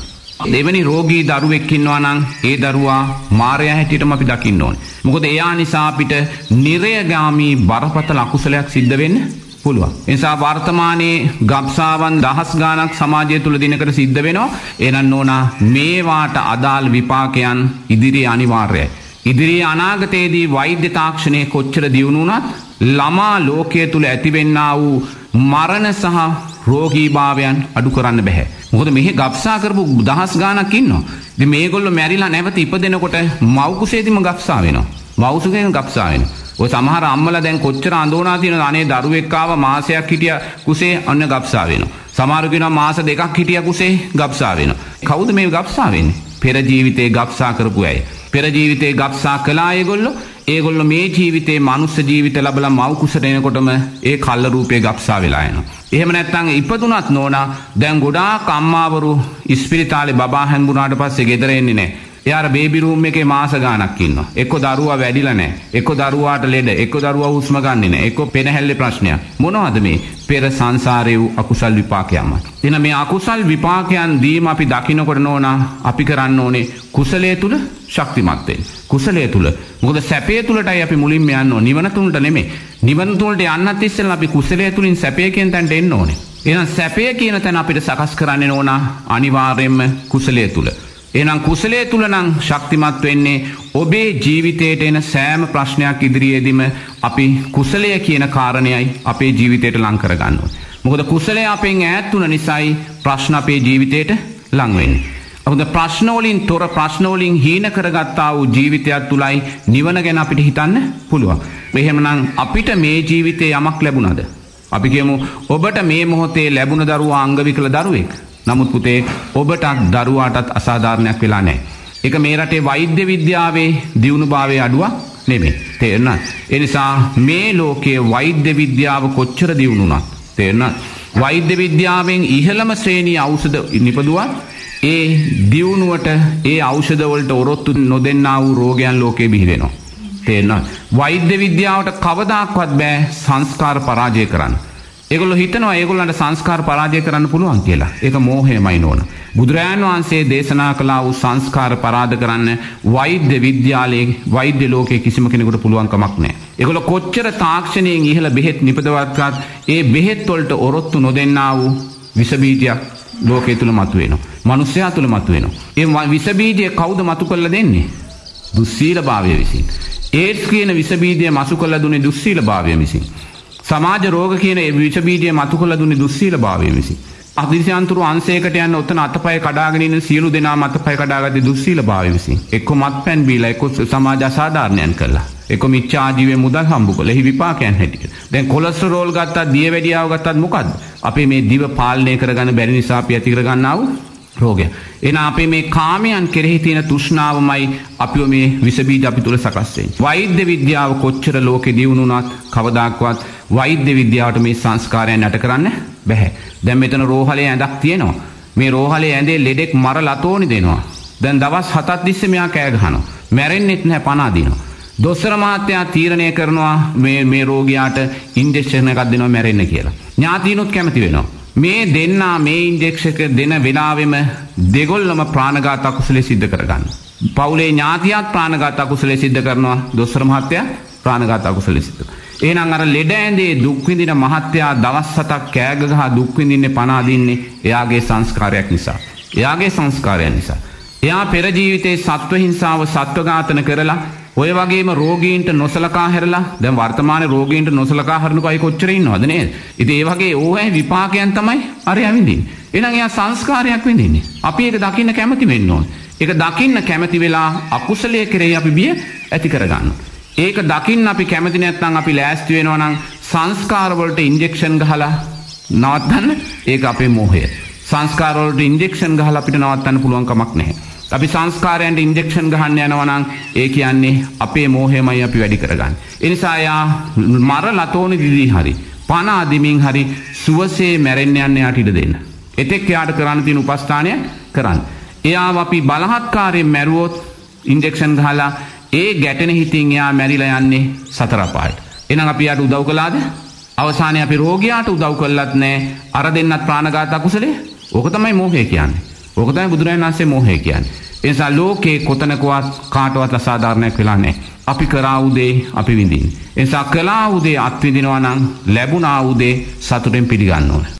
දෙවැනි රෝගී දරුවෙක් ඉන්නවා නම් ඒ දරුවා මාරයා හැටියටම අපි දකින්න ඕනේ. මොකද එයා නිසා අපිට නිරයගාමී බරපතල අකුසලයක් සිද්ධ වෙන්න පුළුවන්. එනිසා වර්තමානයේ ගබ්සාවන් දහස් ගාණක් සමාජය තුල දිනකට සිද්ධ වෙනවා. එහෙනම් නෝනා මේවාට අදාළ විපාකයන් ඉදිරියේ අනිවාර්යයි. ඉදිරියේ අනාගතයේදී වෛද්‍ය තාක්ෂණය කොච්චර දියුණු වුණත් ළමා ලෝකයේ තුල ඇතිවෙන්නා වූ මරණ සහ රෝගීභාවයන් අඩු කරන්න බැහැ. මොකද මෙහි ගබ්සා කරපු දහස් ගානක් ඉන්නවා. ඉතින් මේගොල්ලෝ මැරිලා නැවත ඉපදෙනකොට මව් කුසේදීම ගබ්සා වෙනවා. මව් සුඛයෙන් ගබ්සා වෙනවා. ඔය සමහර අම්මලා දැන් කොච්චර අඳෝනා තියෙනවද අනේ දරුවෙක් ආව මාසයක් හිටියා කුසේ අන්න ගබ්සා වෙනවා. සමහරු කියනවා මාස දෙකක් හිටියා කුසේ ගබ්සා වෙනවා. කවුද මේ ගබ්සා වෙන්නේ? පෙර ජීවිතේ ගබ්සා කරපු අය. පෙර ජීවිතේ ගබ්සා කළා ඒගොල්ලෝ ඒගොල්ල මේ ජීවිතේ මනුස්ස ජීවිත ලබල මවකුසට එනකොටම ඒ කල්ල රූපය ගක්සා වෙලා යනවා. එහෙම නැත්තං ඉපදුනත් නෝනා දැන් ගොඩා කම්මාවරු ඉස්පිරිතාලි බා හැම්බුනාට පස්සේ ගෙදරෙන්නේ නෑ යාර බේබිරූම් එකේ මාස ගානක් ඉන්නවා. එක්ක දරුවා වැඩිලා නැහැ. එක්ක දරුවාට ලෙඩ, එක්ක දරුවා හුස්ම ගන්නෙ නැහැ. එක්ක පෙනහැල්ලේ ප්‍රශ්නයක්. මොනවද මේ? පෙර සංසාරේ වූ අකුසල් විපාකයන්ම. එන මේ අකුසල් විපාකයන් දීම අපි දකින්නකොට නෝනා අපි කරන්න ඕනේ කුසලයේ තුල ශක්තිමත් වෙන්න. කුසලයේ තුල. මොකද සැපේ තුලටයි අපි මුලින්ම යන්න ඕනේ. නිවන තුලට නෙමෙයි. නිවන තුලට යන්නත් ඉස්සෙල්ලා අපි කුසලයේ තුලින් සැපේ කියන තැනට එන්න ඕනේ. එහෙනම් සැපය කියන තැන අපිට සකස් කරන්න ඕන අනිවාර්යයෙන්ම කුසලයේ තුල. එනම් කුසලේ තුළ නං ශක්තිමත් වෙන්නේ ඔබේ ජීවිතයට එන සෑම ප්‍රශ්නයක් ඉදිරියේදීම අපි කුසලය කියන කාරණයයි අපේ ජීවිතයට ලංකරගන්නවා. මොකද කුසලය අපෙන් ඈත්තුන නිසයි ප්‍රශ්න අපේ ජීවිතයට ලංවෙන්නේ. ඔහුද ප්‍රශ්නෝලින් තොර ප්‍රශ්නෝලින් හීන කරගත්තා වූ ජීවිතයක් තුළයි නිවන ගැන අපිට හිතන්න පුළුවන්. එහෙමනම් අපිට මේ ජීවිතය යමක් ලැබුණද. අපි කියමු ඔබට මේ මොහොතේ ලැබුණ දරුවා අංගවිකළ දරුවෙක්. නමුත් පුතේ ඔබටත් දරුවාටත් අසාධාරණයක් වෙලා නෑ. එක මේ රටේ වෛද්‍ය විද්‍යාවේ දියුණුභාවය අඩුවක් නෙමේ තේරන. එනිසා මේ ලෝකයේ වෛද්‍ය විද්‍යාව කොච්චර දියුණුනත් තේරන. වෛද්‍ය විද්‍යාවෙන් ඉහළම ශ්‍රේණී ඖෂධ නිපදුවත් ඒ දියුණුවට ඒ ඖෂධවලට ඔරොත්තු නොදෙන්නා වූ රෝගයන් ලෝකයේ බිහිවෙනවා. තේරන. වෛද්‍ය විද්‍යාවට කවදාක්වත් බෑ සංස්කාර පරාජය කරන්න. ඒගොල්ලෝ හිතනවා ඒගොල්ලන්ට සංස්කාර පරාජය කරන්න පුළුවන් කියලා. ඒක මෝහයමයි නෝන. බුදුරජාණන් වහන්සේ දේශනා කළා වූ සංස්කාර පරාද කරන්න වෛද්‍ය විද්‍යාලයේ වෛද්‍ය ලෝකයේ කිසිම කෙනෙකුට පුළුවන් කමක් නැහැ. ඒගොල්ලෝ කොච්චර තාක්ෂණයෙන් ඉහළ බෙහෙත් නිපදවත්වත් ඒ බෙහෙත් වලට ඔරොත්තු නොදෙන්නා වූ විස බීජයක් ලෝකයේ තුල මතුවෙනවා. මිනිස්යා තුල මතුවෙනවා. ඒ විස බීජය කවුද මතු කරලා දෙන්නේ? දුස්සීලභාවය විසින්. ඒඩ්ස් කියන විස බීජය මසු කරලා දුන්නේ දුස්සීලභාවය විසින්. සමාජ රෝග කියන විෂබීජය මතු කළ දුන්නේ දුස්සීල භාවය විසින්. අදිසියන්තුරු අන්සේකට යන්න ඔතන අතපය කඩාගෙන ඉන්න සියලු දෙනා මතපය කඩාගත්තේ දුස්සීල භාවය විසින්. එක්ක මත්පැන් බීලා එක්ක සමාජ අසාධාරණයන් කළා. එක්ක මිච්ඡා ජීවේ මුදල් හම්බ කළා. එහි විපාකයන් හැටියට. දැන් කොලෙස්ටරෝල් ගත්තා, දියවැඩියාව ගත්තත් මොකද්ද? අපේ මේ දිව පාලනය කරගන්න බැරි නිසා අපි ඇති කරගන්නා වූ රෝගය. එන අපේ මේ කාමයන් කෙරෙහි තියෙන තෘෂ්ණාවමයි අපිව මේ විසබීජ අපි තුල සකස් වෙන්නේ. වෛද්‍ය විද්‍යාව කොච්චර ලෝකෙ දියුණුණත් කවදාක්වත් වෛද්‍ය විද්‍යාවට මේ සංස්කාරයන් යට කරන්න බැහැ. දැන් මෙතන රෝහලේ ඇඳක් තියෙනවා. මේ රෝහලේ ඇඳේ ලෙඩෙක් මරලා තෝනි දෙනවා. දැන් දවස් 7ක් තිස්සේ මෙයා කෑ ගහනවා. මැරෙන්නෙත් නැහැ පණ අදිනවා. දොස්තර මහත්තයා තීරණය කරනවා මේ මේ රෝගියාට ඉන්ජෙක්ෂන් එකක් දෙනවා මැරෙන්න කියලා. ඥාතීනුත් කැමති වෙනවා. මේ දෙන්නා මේ ඉන්ජෙක්ෂක දෙන වෙලාවෙම දෙගොල්ලම ප්‍රාණඝාත අකුසලයේ සිද්ධ කරගන්න. පවුලේ ඥාතියත් ප්‍රාණඝාත අකුසලයේ සිද්ධ කරනවා දොස්තර මහත්තයා ප්‍රාණඝාත අකුසලයේ සිද්ධ කරනවා. එහෙනම් අර ලෙඩ ඇඳේ දුක් විඳින මහත්තයා දවස් හතක් කෑග ගහ දුක් විඳින්නේ පණ අදින්නේ එයාගේ සංස්කාරයක් නිසා. එයාගේ සංස්කාරයන් නිසා. එයා පෙර ජීවිතේ සත්ව හිංසාව සත්ව ඝාතන කරලා ඔය වගේම රෝගීන්ට නොසලකා හැරලා දැන් වර්තමාන රෝගීන්ට නොසලකා හරිනු කයි කොච්චර ඉන්නවද නේද? ඉතින් ඒ වගේ ඕවැ විපාකයන් තමයි අර යවිඳින්නේ. එහෙනම් එයා සංස්කාරයක් විඳින්නේ. අපි ඒක දකින්න කැමති වෙන්න ඕනේ. ඒක දකින්න කැමති වෙලා අකුසලයේ කෙරෙහි අපි බිය ඇති කරගන්නවා. ඒක දකින්න අපි කැමති නැත්නම් අපි ලෑස්ති වෙනවා නම් සංස්කාර වලට ඉන්ජෙක්ෂන් ගහලා නවත්තන්න ඒක අපේ මෝහය. සංස්කාර වලට ඉන්ජෙක්ෂන් ගහලා අපිට නවත්තන්න පුළුවන් කමක් නැහැ. අපි සංස්කාරයන්ට ඉන්ජෙක්ෂන් ගහන්න යනවා නම් ඒ කියන්නේ අපේ මෝහයමයි අපි වැඩි කරගන්නේ. ඒ නිසා යා මර ලතෝනි දිදී හරි පණ අදිමින් හරි සුවසේ මැරෙන්න යන්න යාට ඉඩ දෙන්න. එතෙක් යාට කරන්න තියෙන උපස්ථානය කරන්න. එයාව අපි බලහත්කාරයෙන් මැරුවොත් ඉන්ජෙක්ෂන් ගහලා ඒ ගැටෙන හිතින් එයා මැරිලා යන්නේ සතර අපායට. එහෙනම් අපි යාට උදව් කළාද? අවසානයේ අපි රෝගියාට උදව් කළත් නැහැ. අර දෙන්නත් ප්‍රාණඝාත අකුසලේ. ඕක තමයි මෝහය කියන්නේ. ඕක තමයි බුදුරජාණන් වහන්සේ මෝහය කියන්නේ. ඒ නිසා ලෝකේ කොතනකවත් කාටවත් අසාධාරණයක් වෙලා නැහැ. අපි කරා උදේ අපි විඳින්නේ. ඒ නිසා කළා උදේ අත්විඳිනවා නම් ලැබුණා උදේ සතුටෙන් පිළිගන්න ඕනේ.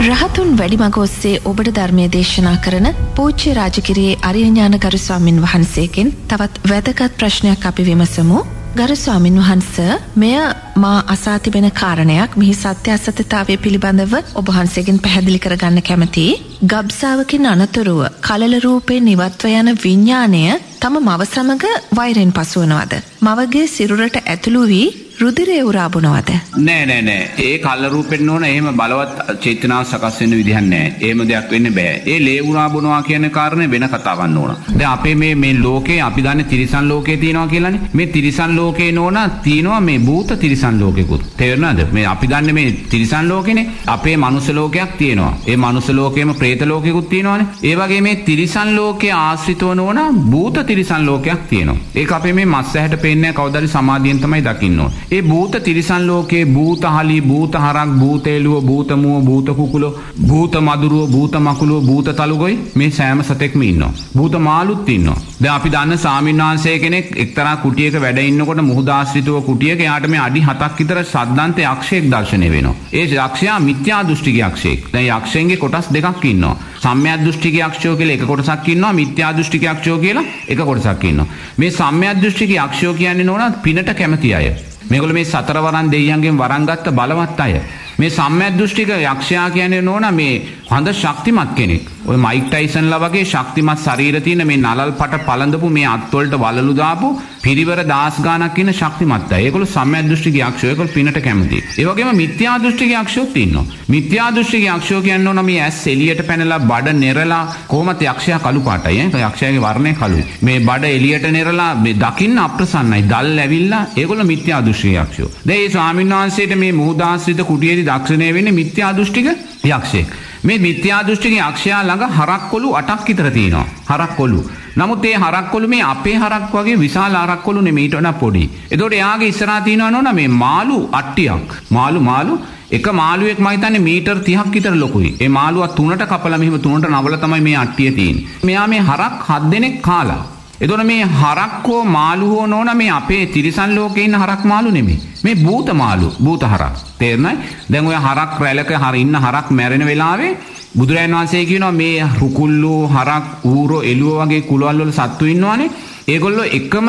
රහතුන් වැඩිමග ඔස්සේ ඔබට ධර්මය දේශනා කරන පූච්්‍ය රාජකිරයේ අරියඥාන ගරු ස්වාමින් වහන්සේකෙන් තවත් වැදගත් ප්‍රශ්නයක් අපි විමසමු ගරු ස්වාමින් වහන්ස මෙය මා අසා තිබෙන කාරණයක් මෙහි සත්‍ය අසතතාවය පිළිබඳව ඔබහන්සේගෙන් පැහැදිලි කරගන්න කැමති ගබ්සාවකින් අනතුරුව කලල රූපේ නිවත්ව යන විඤ්ඥානය තම මව සමග වෛරෙන් පසුවනවද. මවගේ සිරුරට ඇතුළු වී රුදිරය උරාබුණවද. නෑ නෑ නෑ ඒ කල්ලරූපෙන් ඕන එහෙම බලවත් චේතනාව සකස් වෙන්න විදිහක් නෑ. එහෙම දෙයක් වෙන්න බෑ. ඒ ලේ උරාබුණවා කියන කාරණේ වෙන කතාවක් ඕන. දැන් අපේ මේ මේ ලෝකේ අපි දන්නේ තිරිසන් ලෝකේ තියෙනවා කියලානේ. මේ තිරිසන් ලෝකේ නෝන තියෙනවා මේ භූත තිරිසන් ලෝකෙකුත්. තේරෙනවද? මේ අපි දන්නේ මේ තිරිසන් ලෝකෙනේ. අපේ මනුස්ස ලෝකයක් තියෙනවා. ඒ මනුස්ස ලෝකෙම പ്രേත ලෝකෙකුත් තියෙනවානේ. ඒ වගේ මේ තිරිසන් ලෝකයේ ආශ්‍රිතව නෝන භූත තිරිසන් ලෝකයක් තියෙනවා. ඒක අපේ මේ මස් ඇහැට පේන්නේ කවදාරි සමාධියෙන් තමයි දකින්න ඕනේ. ඒ භූත තිරිසන් ලෝකයේ භූත හලි භූත හරක් භූත එළුව භූත මුව භූත කුකුලෝ භූත මදුරුව භූත මකුලුව භූත තලුගොයි මේ සෑම සතෙක්ම ඉන්නවා. භූත මාළුත් ඉන්නවා. දැන් අපි දන්න සාමින්වහන්සේ කෙනෙක් එක්තරා කුටියක වැඩ ඉන්නකොට මුහුදාශ්‍රිතව කුටියක යාට මේ අඩි 7ක් විතර සද්දන්ත යක්ෂයෙක් දර්ශනය වෙනවා. ඒ යක්ෂයා මිත්‍යා දෘෂ්ටික යක්ෂයෙක්. දැන් යක්ෂයන්ගේ කොටස් දෙකක් ඉන්නවා. සම්‍යක් දෘෂ්ටික යක්ෂයෝ කියලා එක කොටසක් ඉන්නවා මිත්‍යා දෘෂ්ටික යක්ෂයෝ කියලා එක කොටසක් ඉන්නවා. මේ සම්‍යක් දෘෂ්ටික යක්ෂයෝ කියන්නේ නෝනා පිනට කැමති අය. මේගොල්ලෝ මේ සතර වරන් දෙයියන්ගෙන් වරන් ගත්ත බලවත් අය. මේ සම්‍යක් දෘෂ්ටික යක්ෂයා කියන්නේ නෝනා මේ හොඳ ශක්තිමත් කෙනෙක්. ඔය මයික් ටයිසන්ලා වගේ ශක්තිමත් ශරීර තියෙන මේ නලල් පට පළඳපු මේ අත්වලට වලලු දාපු පිරිවර දාස් ගානක් ඉන්න ශක්තිමත් අය. ඒගොල්ලෝ සම්‍යක් දෘෂ්ටික යක්ෂයෝ. ඒගොල්ලෝ පිනට කැමතියි. ඒ වගේම මිත්‍යා දෘෂ්ටික යක්ෂයෝත් ඉන්නවා. මිත්‍යා දෘෂ්ටික යක්ෂයෝ කියන්නේ නෝනා මේ ඇස් එළියට පැනලා බඩ නෙරලා කොහොමද යක්ෂයා කළු පාටයි ඈ. යක්ෂයාගේ වර්ණය කළුයි. මේ බඩ එළියට නෙරලා මේ දකින්න අප්‍රසන්නයි. දල් ඇවිල්ලා ඒගොල්ලෝ මිත්‍යා දෘෂ්ටික යක්ෂයෝ. දැන් මේ ස්වාමීන් වහන්සේට මේ මුහුදාශ්‍රිත කුටියේදී දක්ෂණය වෙන්නේ මිත්‍යා දෘෂ්ටික යක්ෂයෙක්. මේ මිත්‍යා දෘෂ්ටික යක්ෂයා ළඟ හරක් කොළු 8ක් විතර තියෙනවා. හරක් කොළු. නමුත් ඒ හරක් කොළු මේ අපේ හරක් වගේ විශාල හරක් කොළු නෙමෙයි ඊට වඩා පොඩි. එතකොට එයාගේ ඉස්සරහා තියෙනවා නෝනා මේ මාළු අට්ටියක්. මාළු මාළු එක මාළුවෙක් මම හිතන්නේ මීටර් 30ක් විතර ලොකුයි. ඒ මාළුවා තුනට කපලා මෙහෙම තුනට නවලා තමයි මේ අට්ටිය තියෙන්නේ. මෙයා මේ හරක් හත් දෙනෙක් කාලා. එතකොට මේ හරක් හෝ මාළු හෝ නෝන මේ අපේ තිරිසන් ලෝකේ ඉන්න හරක් මාළු නෙමෙයි. මේ භූත මාළු, භූත හරක්. තේරෙනයි? දැන් ඔය හරක් රැළක හර ඉන්න හරක් මැරෙන වෙලාවේ බුදුරජාණන් වහන්සේ කියනවා මේ රුකුල්ලෝ හරක් ඌරෝ එළුව වගේ කුලවල් වල සත්තු ඉන්නවනේ. ඒගොල්ලෝ එකම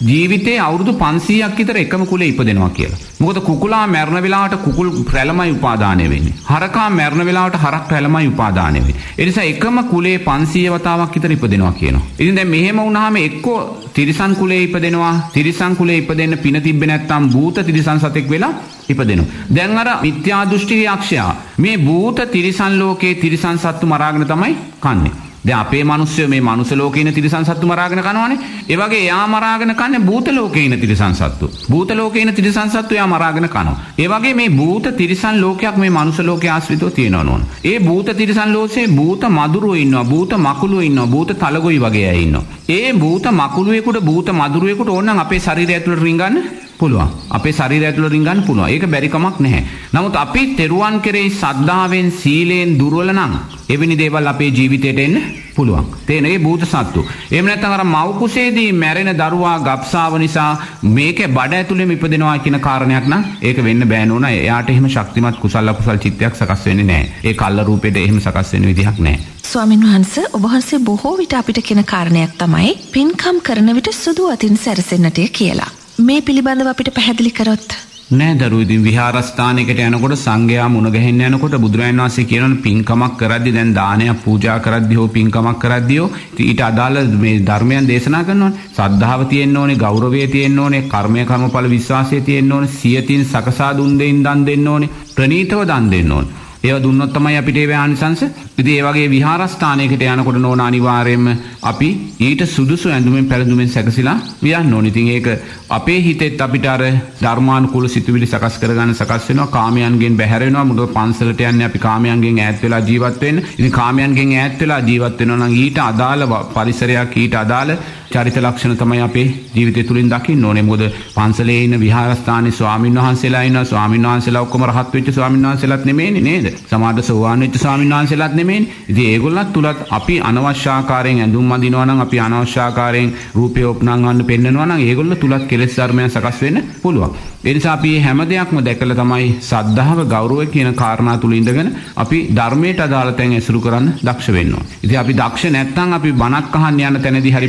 ජීවිතේ අවුරුදු 500ක් විතර එකම කුලේ ඉපදෙනවා කියලා. මොකද කුකුලා මැරෙන වෙලාවට කුකුල් රැළමයි උපාදානය වෙන්නේ. හරකා මැරෙන වෙලාවට හරක් රැළමයි උපාදානය වෙන්නේ. ඒ නිසා එකම කුලේ 500 වතාවක් විතර ඉපදෙනවා කියනවා. ඉතින් දැන් මෙහෙම වුණාම එක්කෝ තිරිසන් කුලේ ඉපදෙනවා. තිරිසන් කුලේ ඉපදෙන්න පින තිබ්බේ නැත්නම් භූත තිරිසන් සතෙක් වෙලා ඉපදෙනවා. දැන් අර මිත්‍යා දෘෂ්ටි යක්ෂයා මේ භූත තිරිසන් ලෝකේ තිරිසන් සත්තු මරාගෙන තමයි කන්නේ. දැන් අපේ මිනිස්සු මේ මනුස්ස ලෝකේ ඉන්න තිරිසන් සත්තු මරාගෙන කනවනේ. ඒ වගේ එයා මරාගෙන කන්නේ භූත ලෝකේ ඉන්න තිරිසන් සත්තු. භූත ලෝකේ ඉන්න තිරිසන් සත්තු එයා මරාගෙන කනවා. ඒ වගේ මේ භූත තිරිසන් ලෝකයක් මේ මනුස්ස ලෝකයේ ආශ්‍රිතව තියෙනවා නෝන. ඒ භූත තිරිසන් ලෝකයේ භූත මදුරුවෝ ඉන්නවා. භූත මකුළුවෝ ඉන්නවා. භූත තලගොයි වගේ අය ඉන්නවා. ඒ භූත මකුළුවෙකුට භූත මදුරුවෙකුට ඕනනම් අපේ ශරීරය ඇතුළට රිංගන්න පුළුවන්. අපේ ශරීරය ඇතුළට රිංගන්න පුළුවන්. ඒක බැරි කමක් නැහැ. නමුත් අපි තෙරුවන් කෙරෙහි සද්ධාවෙන් සීලෙන් දුර්වල නම් එවැනි දේවල් අපේ ජීවිතයට එන්න පුළුවන්. තේන ඒ භූත සත්තු. එහෙම නැත්නම් අර මව් කුසේදී මැරෙන දරුවා ගබ්සාව නිසා මේකේ බඩ ඇතුළේම ඉපදෙනවා කියන කාරණයක් නම් ඒක වෙන්න බෑ නෝනා. එයාට එහෙම ශක්තිමත් කුසල අකුසල් චිත්තයක් සකස් වෙන්නේ නැහැ. ඒ කල්ල රූපෙට එහෙම සකස් වෙන විදිහක් නැහැ. ස්වාමින් වහන්ස ඔබහන්සේ බොහෝ විට අපිට කෙන කාරණයක් තමයි පින්කම් කරන විට සුදු අතින් සැරසෙන්නටය කියලා. මේ පිළිබඳව අපිට පැහැදිලි කරොත්. නෑ දරුවෝ ඉතින් විහාරස්ථානයකට යනකොට සංඝයා මුණ ගැහෙන්න යනකොට බුදුරජාණන් වහන්සේ කියනවනේ පින්කමක් කරද්දී දැන් දානයක් පූජා කරද්දී හෝ පින්කමක් කරද්දී හෝ ඊට අදාළ මේ ධර්මයන් දේශනා කරනවානේ සද්ධාව තියෙන්න ඕනේ ගෞරවය තියෙන්න ඕනේ කර්මය කර්මඵල විශ්වාසය තියෙන්න ඕනේ සියතින් සකසා දුන් දෙයින් දන් දෙන්න ඕනේ ප්‍රණීතව දන් දෙන්න ඕනේ ඒව දුන්නොත් තමයි අපිට ඒවේ ආනිසංස. ඉතින් ඒ වගේ විහාරස්ථානයකට යනකොට නෝන අනිවාර්යයෙන්ම අපි ඊට සුදුසු ඇඳුමෙන් පැළඳුමෙන් සැකසීලා වියන්න ඕනේ. ඉතින් ඒක අපේ හිතෙත් අපිට අර ධර්මානුකූල සිතුවිලි සකස් කරගන්න සකස් වෙනවා. කාමයන්ගෙන් බැහැර වෙනවා. මොකද පන්සලට යන්නේ අපි කාමයන්ගෙන් ඈත් වෙලා ජීවත් වෙන්න. ඉතින් කාමයන්ගෙන් ඈත් වෙලා ජීවත් වෙනවා නම් ඊට අදාළ පරිසරයක් ඊට අදාළ චරිත ලක්ෂණ තමයි අපේ ජීවිතය තුළින් දකින්න ඕනේ. මොකද පන්සලේ ඉන්න විහාරස්ථානයේ ස්වාමින් වහන්සේලා ඉන්නවා. ස්වාමින් වහන්සේලා ඔක්කොම රහත් වෙච්ච ස්වාමින් වහන්සේලාත් නෙමෙයිනේ නේද? සමහරට සෝවාන් වෙච්ච ස්වාමින් වහන්සේලාත් නෙමෙයිනේ. ඉතින් ඒගොල්ලන්ත් තුලත් අපි අනවශ්‍ය ආකාරයෙන් ඇඳුම් අඳිනවා නම් අපි අනවශ්‍ය ආකාරයෙන් රූපය ඔප්නංවන්න පෙන්නනවා නම් ඒගොල්ලෝ තුලත් කෙලෙස් ධර්මයන් සකස් වෙන්න පුළුවන්. ඒ නිසා අපි හැම දෙයක්ම දැකලා තමයි සද්ධාව ගෞරවය කියන කාරණා තුල ඉඳගෙන අපි ධර්මයට අදාළ තැන් ඇසුරු කරන්න දක්ෂ වෙන්න ඕනේ. ඉතින් අපි දක්ෂ නැත්නම් අපි බණක් අහන්න යන තැනදී හරි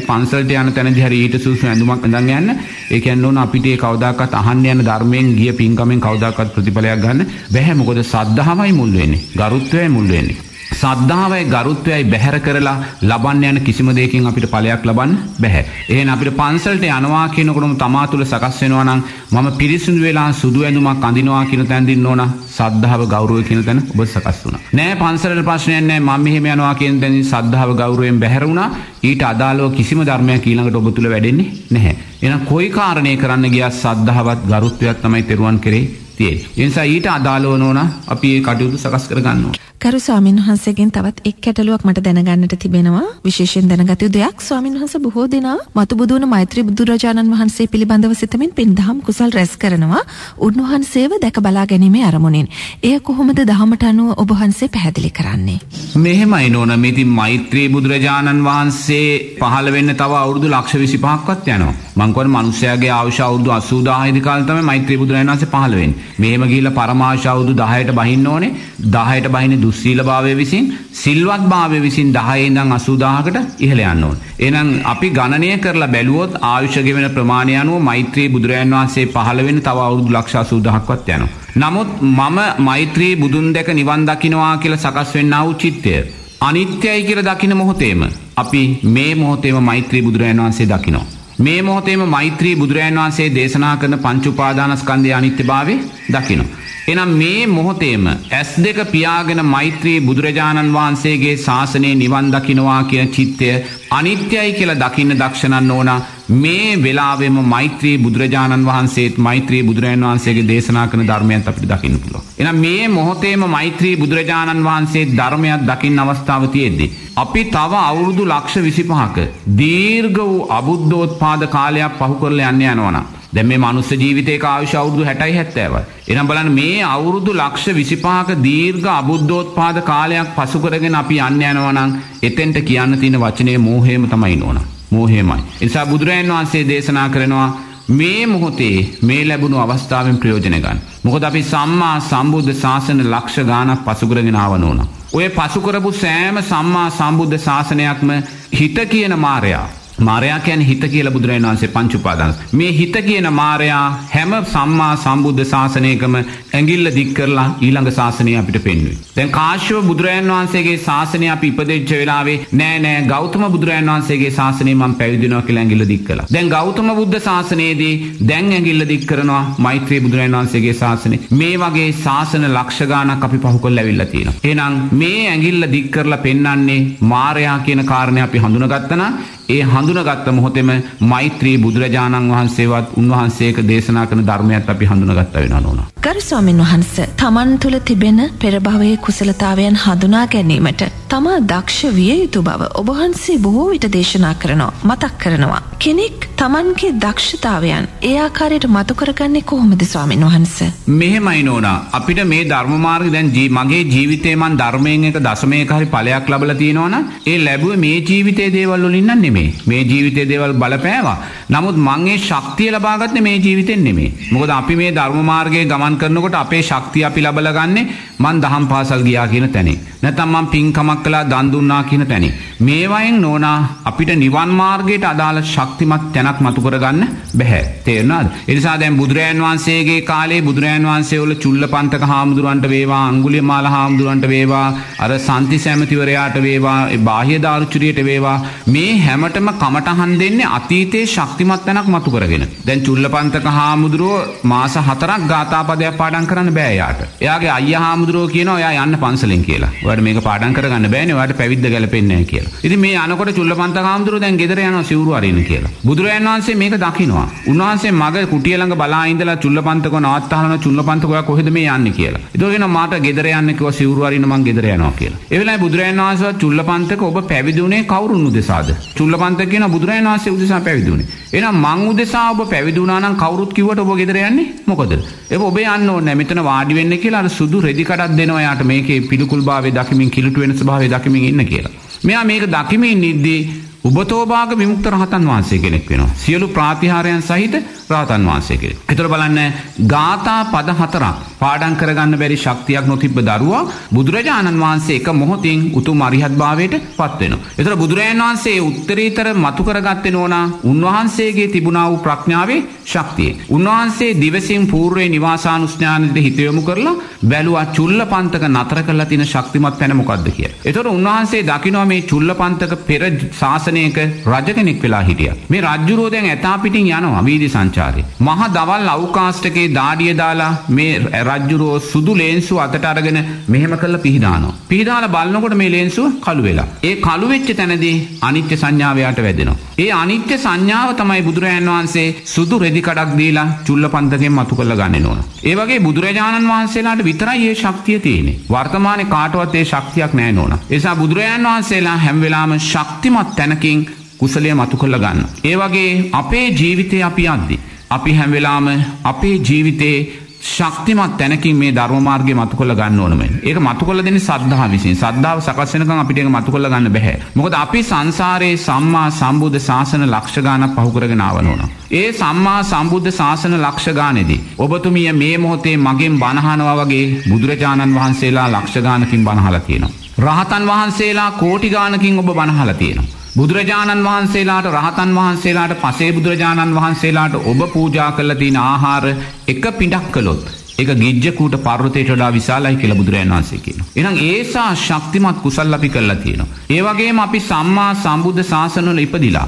පන්සලට යන තැනදී හරි ඊට සුසු ඇඳුමක් අඳන් යන්න. ඒ කියන්නේ ඕන අපිට ඒ කවදාකවත් අහන්න යන ධර්මයෙන් ගිය පින්කමෙන් කවදාකවත් ප්‍රතිඵලයක් ගන්න බැහැ. මොකද සද්ධාවයි මුල් වෙන්නේ. ගරුත්වයයි මුල් වෙන්නේ. සද්ධාවයි ගරුත්වයයි බැහැර කරලා ලබන්න යන කිසිම දෙයකින් අපිට ඵලයක් ලබන්න බැහැ. එහෙනම් අපිට පන්සලට යනවා කියනකොටම තමා තුළ සකස් වෙනවා නම් මම පිරිසිදු වෙලා සුදු ඇඳුමක් අඳිනවා කියන තැන දින්න ඕන සද්ධාව ගෞරවය කියන තැන ඔබ සකස් වුණා. නෑ පන්සලට ප්‍රශ්නයක් නෑ මම මෙහෙම යනවා කියන තැනින් සද්ධාව ගෞරවයෙන් බැහැර වුණා. ඊට අදාළව කිසිම ධර්මයක් ඊළඟට ඔබ තුළ වැඩෙන්නේ නැහැ. එහෙනම් කොයි කාරණේ කරන්න ගියත් සද්ධාවත් ගරුත්වයක් තමයි තෙරුවන් කෙරේ තියෙන්නේ. ඒ නිසා ඊට අදාළව නෝනා අපි මේ කටයුතු සකස් කර ගන්න ඕනේ. කරු ස්වාමීන් වහන්සේගෙන් තවත් එක් ගැටලුවක් මට දැනගන්නට තිබෙනවා. විශේෂයෙන් දැනගත යුතු දෙයක් ස්වාමීන් වහන්සේ බොහෝ දෙනා මතු බුදුන මෛත්‍රී බුදුරජාණන් වහන්සේ පිළිබඳව සිතමින් පින් දහම් කුසල් රැස් කරනවා. උන්වහන්සේව දැක බලා ගැනීමේ අරමුණින්. එය කොහොමද දහමට අනුව ඔබ වහන්සේ පැහැදිලි කරන්නේ? මෙහෙමයි නෝන මේ ඉතින් මෛත්‍රී බුදුරජාණන් වහන්සේ පහළ වෙන්න තව අවුරුදු ලක්ෂ 25ක්වත් යනවා. මං කියන්නේ මිනිස්යාගේ ආයුෂ අවුරුදු 80000 ඉදි කාලේ තමයි මෛත්‍රී බුදුරජාණන් වහන්සේ පහළ වෙන්නේ. මෙහෙම ගිහිල්ලා පරමාශ අවුරුදු 10ට බහින්න ඕනේ. 10ට බහින්නේ දුස්සීලභාවය විසින් සිල්වත්භාවය විසින් 10 ඉඳන් 80000කට ඉහළ යන්න ඕනේ. එහෙනම් අපි ගණනය කරලා බැලුවොත් ආයුෂ ගෙවෙන ප්‍රමාණය අනුව මෛත්‍රී බුදුරජාණන් වහන්සේ පහළ වෙන්න තව අවුරුදු ලක්ෂ 80000ක්වත් යනවා. නමුත් මම මෛත්‍රී බුදුන් දැක නිවන් දකින්නවා කියලා සකස් වෙන්නා වූ චිත්තය අනිත්‍යයි කියලා දකින මොහොතේම අපි මේ මොහොතේම මෛත්‍රී බුදුරජාණන් වහන්සේ දකිනවා. මේ මොහොතේම මෛත්‍රී බුදුරජාණන් වහන්සේ දේශනා කරන පංච උපාදානස්කන්ධයේ අනිත්‍යභාවය දකිනවා. එනම් මේ මොහොතේම ඇස් දෙක පියාගෙන මෛත්‍රී බුදුරජාණන් වහන්සේගේ ශාසනයේ නිවන් දකිනවා කියන චිත්තය අනිත්‍යයි කියලා දකින්න දක්ෂණන්න ඕන මේ වෙලාවෙම මෛත්‍රී බුදුරජාණන් වහන්සේත් මෛත්‍රී බුදුරජාණන් වහන්සේගේ දේශනා කරන ධර්මයන් අපිට දකින්න පුළුවන්. එහෙනම් මේ මොහොතේම මෛත්‍රී බුදුරජාණන් වහන්සේ ධර්මයක් දකින්න අවස්ථාව තියෙද්දි අපි තව අවුරුදු ලක්ෂ 25ක දීර්ඝ වූ අබුද්ධෝත්පාද කාලයක් පහු කරලා යන්න යනවනම් දැන් මේ මනුස්ස ජීවිතයක ආයුෂ අවුරුදු 60යි 70යි. එහෙනම් බලන්න මේ අවුරුදු ලක්ෂ 25ක දීර්ඝ අබුද්ධෝත්පාද කාලයක් පසු කරගෙන අපි යන්න යනවා නම් එතෙන්ට කියන්න තියෙන වචනේ මෝහයම තමයි නෝනා. මෝහයමයි. ඒ නිසා බුදුරජාණන් වහන්සේ දේශනා කරනවා මේ මොහොතේ මේ ලැබුණු අවස්ථාවෙන් ප්‍රයෝජන ගන්න. මොකද අපි සම්මා සම්බුද්ධ ශාසන ලක්ෂ ගාණක් පසු කරගෙන ආව නෝනා. ඔය පසු කරපු සෑම සම්මා සම්බුද්ධ ශාසනයක්ම හිත කියන මායයා මාරයා කියන්නේ හිත කියලා බුදුරජාණන් වහන්සේ පංච උපාදාන. මේ හිත කියන මාරයා හැම සම්මා සම්බුද්ධ ශාසනයකම ඇඟිල්ල දික් කරලා ඊළඟ ශාසනය අපිට පෙන්වුවේ. දැන් කාශ්‍යප බුදුරජාණන් වහන්සේගේ ශාසනය අපි ඉපදෙච්ච වෙලාවේ නෑ නෑ ගෞතම බුදුරජාණන් වහන්සේගේ ශාසනය මම පැවිදි වෙනවා කියලා ඇඟිල්ල දික් කළා. දැන් ගෞතම බුද්ධ ශාසනයේදී දැන් ඇඟිල්ල දික් කරනවා මෛත්‍රී බුදුරජාණන් වහන්සේගේ ශාසනය. මේ වගේ ශාසන ලක්ෂ ගාණක් අපි පහු කරලා ඇවිල්ලා තියෙනවා. එහෙනම් මේ ඇඟිල්ල දික් කරලා පෙන්වන්නේ මාරයා කියන කාරණේ අපි හඳුනගත්තා නම් ඒ හඳුනගත්ත මොහොතෙම මෛත්‍රී බුදුරජාණන් වහන්සේවත් උන්වහන්සේක දේශනා කරන ධර්මයත් අපි හඳුනගත්ත වෙනවා නෝනා. ගරු ස්වාමින් වහන්සේ තමන් තුළ තිබෙන පෙර භවයේ කුසලතාවයන් හඳුනා ගැනීමට තමා දක්ෂ විය යුතු බව ඔබ වහන්සේ බොහෝ විට දේශනා කරනවා මතක් කරනවා. කෙනෙක් තමන්ගේ දක්ෂතාවයන් ඒ ආකාරයට මතු කරගන්නේ කොහොමද ස්වාමින් වහන්සේ? මෙහෙමයි නෝනා අපිට මේ ධර්ම මාර්ගය දැන් මගේ ජීවිතේ මන් ධර්මයෙන් එක දශමයක හරි ඵලයක් ලැබලා තියෙනවනම් ඒ ලැබුවේ මේ ජීවිතයේ දේවල් වලින් නෙමෙයි. නෙමේ මේ ජීවිතයේ දේවල් බලපෑවා. නමුත් මං ඒ ශක්තිය ලබාගත්තේ මේ ජීවිතෙන් නෙමේ. මොකද අපි මේ ධර්ම මාර්ගයේ ගමන් සඳහන් කරනකොට අපේ ශක්තිය අපි ලබලා ගන්නේ මං දහම් පාසල් ගියා කියන තැනේ. නැත්නම් මං පින්කමක් කළා දන් දුන්නා කියන තැනේ. මේවායින් නෝනා අපිට නිවන් මාර්ගයට අදාළ ශක්තිමත් තැනක් මතු කරගන්න බැහැ. තේරුණාද? ඒ නිසා දැන් බුදුරයන් වහන්සේගේ කාලේ බුදුරයන් වහන්සේ වල චුල්ලපන්තක හාමුදුරන්ට වේවා, අඟුලිමාල හාමුදුරන්ට වේවා, අර සන්ති සැමතිවරයාට වේවා, ඒ බාහ්‍ය දාරුචුරියට වේවා මේ හැමතෙම කමටහන් දෙන්නේ අතීතයේ ශක්තිමත් තැනක් මතු කරගෙන. දැන් චුල්ලපන්තක හාමුදුරුවෝ මාස 4ක් ගාථාපදයක් පාඩම් කරන්න බෑ යාට. එයාගේ අයියා හාමුදුරුවෝ කියනවා එයා යන්න පන්සලෙන් කියලා. ඔයාලට මේක පාඩම් කරගන්න බෑනේ. ඔයාලට පැවිද්ද ගැලපෙන්නේ නැහැ කියලා. ඉතින් මේ අනකොට චුල්ලපන්තක හාමුදුරුවෝ දැන් ගෙදර යනවා සිවුරු අරින්න කියලා. බුදුරජාණන් වහන්සේ මේක දකිනවා. උන්වහන්සේ මග කුටිය ළඟ බලා ඉඳලා චුල්ලපන්තක නවත්තහලන චුල්ලපන්තක ඔයා කොහෙද මේ යන්නේ කියලා. ඒතකොට කියනවා මාට ගෙදර යන්න කිව්වා සිවුරු අරින්න මං ගෙදර යනවා කියලා. ඒ වෙලාවේ බුදුරජාණන් වහන්සේ චුල්ලපන්තක ඔබ පැවිදි වුණේ කවුරුන් උදෙසාද? චුල්ලපන්තක කියන බුදුරජාණන් වහන්සේ උදෙසා පැවිදි වුණේ. එහෙනම් මං උදෙසා ඔබ පැවිදි වුණා නම් කවුරුත් කිව්වට ඔබ ගෙදර යන්නේ මොකද? ඒක ඔබ යන්න ඕනේ මෙතන වාඩි වෙන්න කියලා අර සුදු රෙදි කඩක් දෙනවා යාට මේකේ පිළිකුල් භාවයේ දකිමින් කිලුට වෙන ස්වභාවය දකිමින් ඉන්න කියලා. මෙයා මේක දකිමින් ඉද්දී උබතෝභාග විමුක්ත රහතන් වහන්සේ කෙනෙක් වෙනවා. සියලු ප්‍රාතිහාරයන් සහිත රහතන් වහන්සේ කෙනෙක්. ඒතර බලන්න ගාථා පද හතරක් පාඩම් කරගන්න බැරි ශක්තියක් නොතිබ්බ දරුවා බුදුරජාණන් වහන්සේ එක මොහොතින් උතුම් අරිහත් භාවයට පත් වෙනවා. ඒතර බුදුරජාණන් වහන්සේ උත්තරීතර මතු කරගත්තේ නෝනා උන්වහන්සේගේ තිබුණා වූ ප්‍රඥාවේ ශක්තිය. උන්වහන්සේ දිවසින් పూర్වේ නිවාසානුස්ඥානෙට හිත යොමු කරලා බැලුවා චුල්ලපන්තක නතර කරලා තියෙන ශක්තිමත් තැන මොකද්ද කියලා. ඒතර උන්වහන්සේ දකිනවා මේ චුල්ලපන්තක පෙර ශාසනයක රජ කෙනෙක් වෙලා හිටියා. මේ රජුරෝ දැන් ඇතා පිටින් යනවා වීදි සංචාරේ. මහ දවල් අවකාශයකේ දාඩිය දාලා මේ රජ්ජුරෝ සුදු ලේන්සුව අතට අරගෙන මෙහෙම කරලා පිහිදානවා. පිහිදාලා බලනකොට මේ ලේන්සුව කළු වෙලා. ඒ කළු වෙච්ච තැනදී අනිත්‍ය සංඥාව යට වැදෙනවා. ඒ අනිත්‍ය සංඥාව තමයි බුදුරජාණන් වහන්සේ සුදු රෙදි කඩක් දීලා චුල්ලපන්තකෙන් මතු කරලා ගන්න ඕන. ඒ වගේ බුදුරජාණන් වහන්සේලාට විතරයි මේ ශක්තිය තියෙන්නේ. වර්තමානයේ කාටවත් ඒ ශක්තියක් නැහැ නෝන. ඒ නිසා බුදුරජාණන් වහන්සේලා හැම වෙලාවෙම ශක්තිමත් තැනකින් කුසලය මතු කරලා ගන්න. ඒ වගේ අපේ ජීවිතේ අපි යද්දි අපි හැම වෙලාවෙම අපේ ජීවිතේ ශක්තිමත් තැනකින් මේ ධර්ම මාර්ගය මතු කරලා ගන්න ඕනම. ඒක මතු කරලා දෙන්නේ සද්ධාව විසින්. සද්ධාව සකස් වෙනකන් අපිට ඒක මතු කරලා ගන්න බෑ. මොකද අපි සංසාරේ සම්මා සම්බුද්ධ ශාසන ලක්ෂ ගාණක් පහු කරගෙන ආවන ඕන. ඒ සම්මා සම්බුද්ධ ශාසන ලක්ෂ ගානේදී ඔබතුමිය මේ මොහොතේ මගෙන් බණහනවා වගේ බුදුරජාණන් වහන්සේලා ලක්ෂ ගානකින් බණහලා තියෙනවා. රහතන් වහන්සේලා කෝටි ගානකින් ඔබ බණහලා තියෙනවා. බුදුරජාණන් වහන්සේලාට රහතන් වහන්සේලාට පසේ බුදුරජාණන් වහන්සේලාට ඔබ පූජා කළ තියෙන ආහාර එක පිටක් කළොත් ඒක ගිජ්ජකූට පර්වතයට වඩා විශාලයි කියලා බුදුරජාණන් වහන්සේ කියනවා. එහෙනම් ඒසා ශක්තිමත් කුසල් අපි කළා තියෙනවා. ඒ වගේම අපි සම්මා සම්බුද්ධ ශාසනවල ඉපදිලා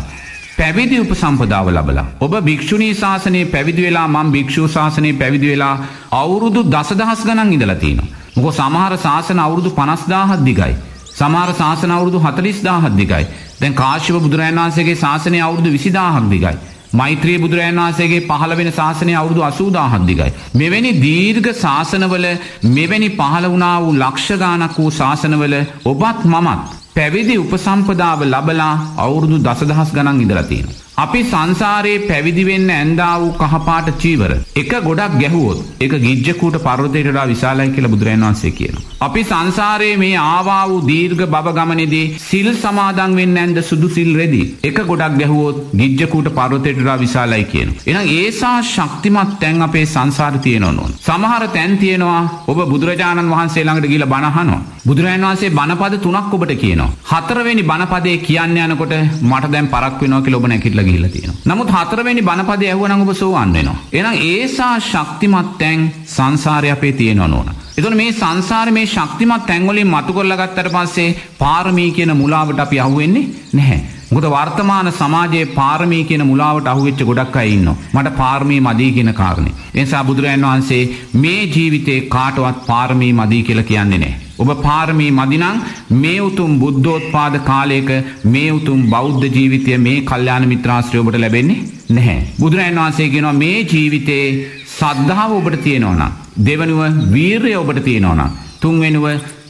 පැවිදි උපසම්පදාව ලබලා. ඔබ භික්ෂුණී ශාසනයේ පැවිදි වෙලා මම භික්ෂූ ශාසනයේ පැවිදි වෙලා අවුරුදු දසදහස් ගණන් ඉඳලා තියෙනවා. මොකද සමහර ශාසන අවුරුදු 50000ක් දිගයි. සමහර ශාසන අවුරුදු 40000ක් දිගයි. දැන් කාශ්‍යප බුදුරජාණන් වහන්සේගේ ශාසනය අවුරුදු 20000ක් දිගයි. මෛත්‍රී බුදුරජාණන් වහන්සේගේ පහළ වෙන ශාසනය අවුරුදු 80000ක් දිගයි. මෙවැනි දීර්ඝ ශාසනවල මෙවැනි පහළ වුණා වූ ලක්ෂ ගාණක් වූ ශාසනවල ඔබත් මමත් පැවිදි උපසම්පදාව ලබලා අවුරුදු දසදහස් ගණන් ඉඳලා තියෙනවා. අපි සංසාරයේ පැවිදි වෙන්න ඇඳා වූ කහපාට චීවර එක ගොඩක් ගැහුවොත් ඒක ගිජ්ජකූට පර්වතයට වඩා විශාලයි කියලා බුදුරජාණන් වහන්සේ කියනවා. අපි සංසාරයේ මේ ආවා වූ දීර්ඝ බව ගමනේදී සිල් සමාදන් වෙන්න ඇඳ සුදු සිල් රෙදි එක ගොඩක් ගැහුවොත් ගිජ්ජකූට පර්වතයට වඩා විශාලයි කියනවා. එහෙනම් ඒසා ශක්තිමත් තැන් අපේ සංසාරේ තියෙනවා නෝන. සමහර තැන් තියෙනවා ඔබ බුදුරජාණන් වහන්සේ ළඟට ගිහිල්ලා බණ අහනවා. බුදුරජාණන් වහන්සේ බණපද තුනක් ඔබට කියනවා. හතරවෙනි බණපදේ කියන්න යනකොට මට දැන් පරක් වෙනවා කියලා ඔබ නැගිටලා ගිහිල්ලා තියෙනවා. නමුත් හතරවෙනි බණපදේ ඇහුවනම් ඔබ සෝවන් වෙනවා. එහෙනම් ඒසා ශක්තිමත් තැන් සංසාරේ අපේ තියෙනවා නෝන. එතකොට මේ සංසාරේ මේ ශක්තිමත් තැන් වලින් මතු කරලා ගත්තට පස්සේ පාරමී කියන මුලාවට අපි අහුවෙන්නේ නැහැ. මොකද වර්තමාන සමාජයේ පාරමී කියන මුලාවට අහුවෙච්ච ගොඩක් අය ඉන්නවා. මට පාරමී මදි කියන කාරණේ. ඒ නිසා බුදුරජාණන් වහන්සේ මේ ජීවිතේ කාටවත් පාරමී මදි කියලා කියන්නේ නැහැ. ඔබ පාරමී මදිනං මේ උතුම් බුද්ධෝත්පාද කාලයක මේ උතුම් බෞද්ධ ජීවිතය මේ කල්යාණ මිත්‍රාශ්‍රය ඔබට ලැබෙන්නේ නැහැ. බුදුරජාණන් වහන්සේ කියනවා මේ ජීවිතේ සද්ධාව ඔබට තියෙනවා නම් දෙවනුව වීරය ඔබට තියෙනවා නම් තුන්වෙනුව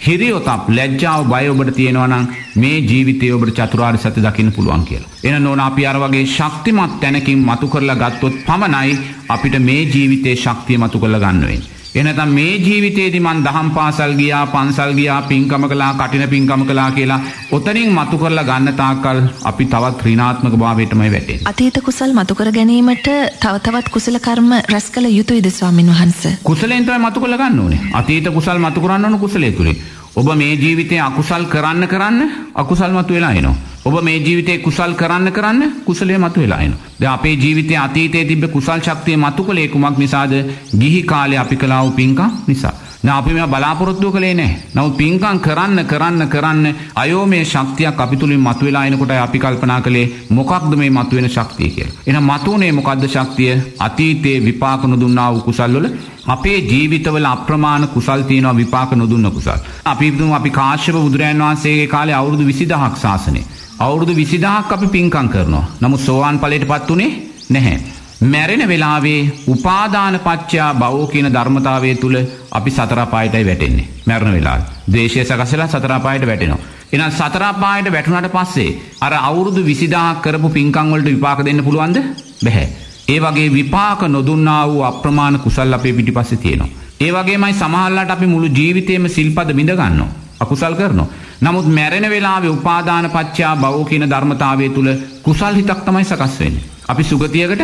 හිරියොතප් ලැජ්ජාව බය ඔබට තියෙනවා නම් මේ ජීවිතය ඔබට චතුරාර්ය සත්‍ය දකින්න පුළුවන් කියලා. එන නෝන අපි අර වගේ ශක්තිමත් තැනකින් මතු කරලා ගත්තොත් පමණයි අපිට මේ ජීවිතේ ශක්තිය මතු කරලා ගන්න වෙන්නේ. එනතම් මේ ජීවිතේදි මන් දහම් පාසල් ගියා පන්සල් ගියා පින්කම කලා කටින පින්කම කලා කියලා ඔතනින් මතු කරලා ගන්න තාකල් අපි තවත් ක්‍රීනාත්මක භාවයටමයි වැටේ. අතීත කුසල් මතුකර ගැනීමට තවතවත් කුසල කර්ම රැස් කළ යුතුයිද ස්වාමින් වහන්ස. කුසලෙන් තමයි මතු කරලා ගන්න ඕනේ. අතීත කුසල් මතු කරන්න ඕන කුසලයේ තුලින්. ඔබ මේ ජීවිතේ අකුසල් කරන්න කරන්න අකුසල් මතු වෙලා එනවා. ඔබ මේ ජීවිතේ කුසල් කරන්න කරන්න කුසලයේ මතු වෙලා එනවා. දැන් අපේ ජීවිතයේ අතීතයේ තිබ්බ කුසල් ශක්තිය මතු කළේ කුමක් නිසාද? ගිහි කාලේ අපි කළා වූ පින්කම් නිසා. දැන් අපි මේවා බලාපොරොත්තු කළේ නැහැ. නමුත් පින්කම් කරන්න කරන්න කරන්න අයෝමය ශක්තියක් අපි තුලින් මතුවලා එනකොට අපි කල්පනා කළේ මොකක්ද මේ මතුවෙන ශක්තිය කියලා. එහෙනම් මතුවනේ මොකද්ද ශක්තිය? අතීතයේ විපාක නොදුන්නා වූ කුසල් වල අපේ ජීවිතවල අප්‍රමාණ කුසල් තියෙනවා විපාක නොදුන්න කුසල්. අපි හිතමු අපි කාශ්‍යප බුදුරයන් වහන්සේගේ කාලේ අවුරුදු 20000ක් ශාසනය. අවුරුදු 20000ක් අපි පින්කම් කරනවා. නමුත් සෝවාන් ඵලයටපත් උනේ නැහැ. මැරෙන වෙලාවේ උපාදාන පච්චයා භවෝ කියන ධර්මතාවය තුල අපි සතර පායටයි වැටෙන්නේ. මැරෙන වෙලාවේ. ද්වේෂය සකසලා සතර පායට වැටෙනවා. එහෙනම් සතර පායට වැටුණාට පස්සේ අර අවුරුදු 20000ක් කරපු පින්කම් වලට විපාක දෙන්න පුළුවන්ද? බැහැ. ඒ වගේ විපාක නොදුන්නා වූ අප්‍රමාණ කුසල් අපේ පිටිපස්සේ තියෙනවා. ඒ වගේමයි සමහරලාට අපි මුළු ජීවිතේම සිල්පද බිඳ ගන්නවා. අකුසල් කරනවා. නමුත් මැරෙන වෙලාවේ උපාදාන පච්චා භවෝ කියන ධර්මතාවය තුල කුසල් හිතක් තමයි සකස් වෙන්නේ. අපි සුගතියකට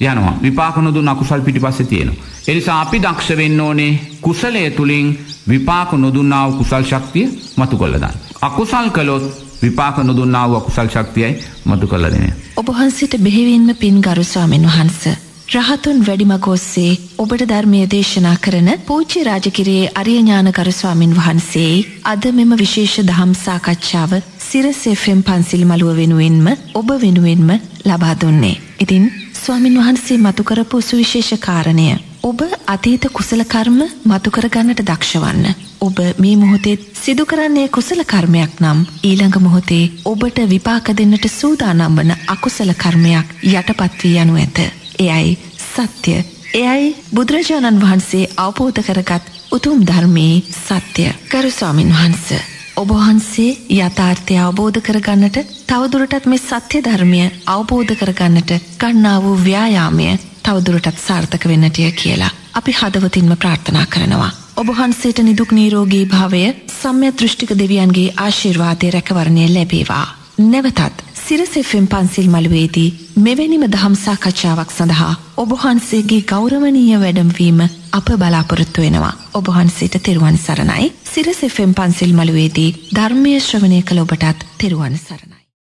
යනවා. විපාක නොදුන් අකුසල් පිටිපස්සේ තියෙනවා. ඒ නිසා අපි දක්ෂ වෙන්න ඕනේ කුසලයේ තුලින් විපාක නොදුන්නා වූ කුසල් ශක්තිය මතු කළ දාන්න. අකුසල් කළොත් විපාක නොදුන්නා වූ අකුසල් ශක්තියයි මතු කළ දෙන්නේ. ඔබ වහන්සේට බෙහෙවින්ම පින් ගරු ස්වාමීන් වහන්සේ රහතුන් වැඩිමග ඔස්සේ ඔබට ධර්මය දේශනා කරන පූජ්‍ය රාජකිරයේ අරියඥානකර ස්වාමින් වහන්සේ අද මෙම විශේෂ දහම් සාකච්ඡාව සිරස් FM පන්සිල් මළුව වෙනුවෙන්ම ඔබ වෙනුවෙන්ම ලබා දුන්නේ. ඉතින් ස්වාමින් වහන්සේ මතු කරපු සුවිශේෂ කාරණය ඔබ අතීත කුසල කර්ම මතු කරගන්නට දක්ෂ වන්න. ඔබ මේ මොහොතේ සිදු කරන්නේ කුසල කර්මයක් නම් ඊළඟ මොහොතේ ඔබට විපාක දෙන්නට සූදානම් වන අකුසල කර්මයක් යටපත් වී යනු ඇත. එයයි සත්‍ය. එයයි බුදුරජාණන් වහන්සේ අවබෝධ කරගත් උතුම් ධර්මයේ සත්‍ය. කරු ස්වාමින් වහන්ස. ඔබ වහන්සේ යථාර්ථය අවබෝධ කරගන්නට තවදුරටත් මේ සත්‍ය ධර්මය අවබෝධ කරගන්නට ගන්නා වූ ව්‍යායාමය තවදුරටත් සාර්ථක වෙන්නටය කියලා. අපි හදවතින්ම ප්‍රාර්ථනා කරනවා. ඔබහන්සේට නිදුක් නීරෝගී භාවය සම්‍ය දෘෂ්ටික දෙවියන්ගේ ආශිර්වාදය රැකවරණය ලැබේවා. නැවතත් සිරසෙෆෙන් පන්සිල් මළුවේදී මෙවැනිම දහම් සාකච්ඡාවක් සඳහා ඔබහන්සේගේ ගෞරවනීය වැඩමවීම අප බලාපොරොත්තු වෙනවා. ඔබහන්සේට තෙරුවන් සරණයි. සිරසෙෆෙන් පන්සිල් මළුවේදී ධර්මය ශ්‍රවණය කළ ඔබටත් තෙරුවන් සරණයි.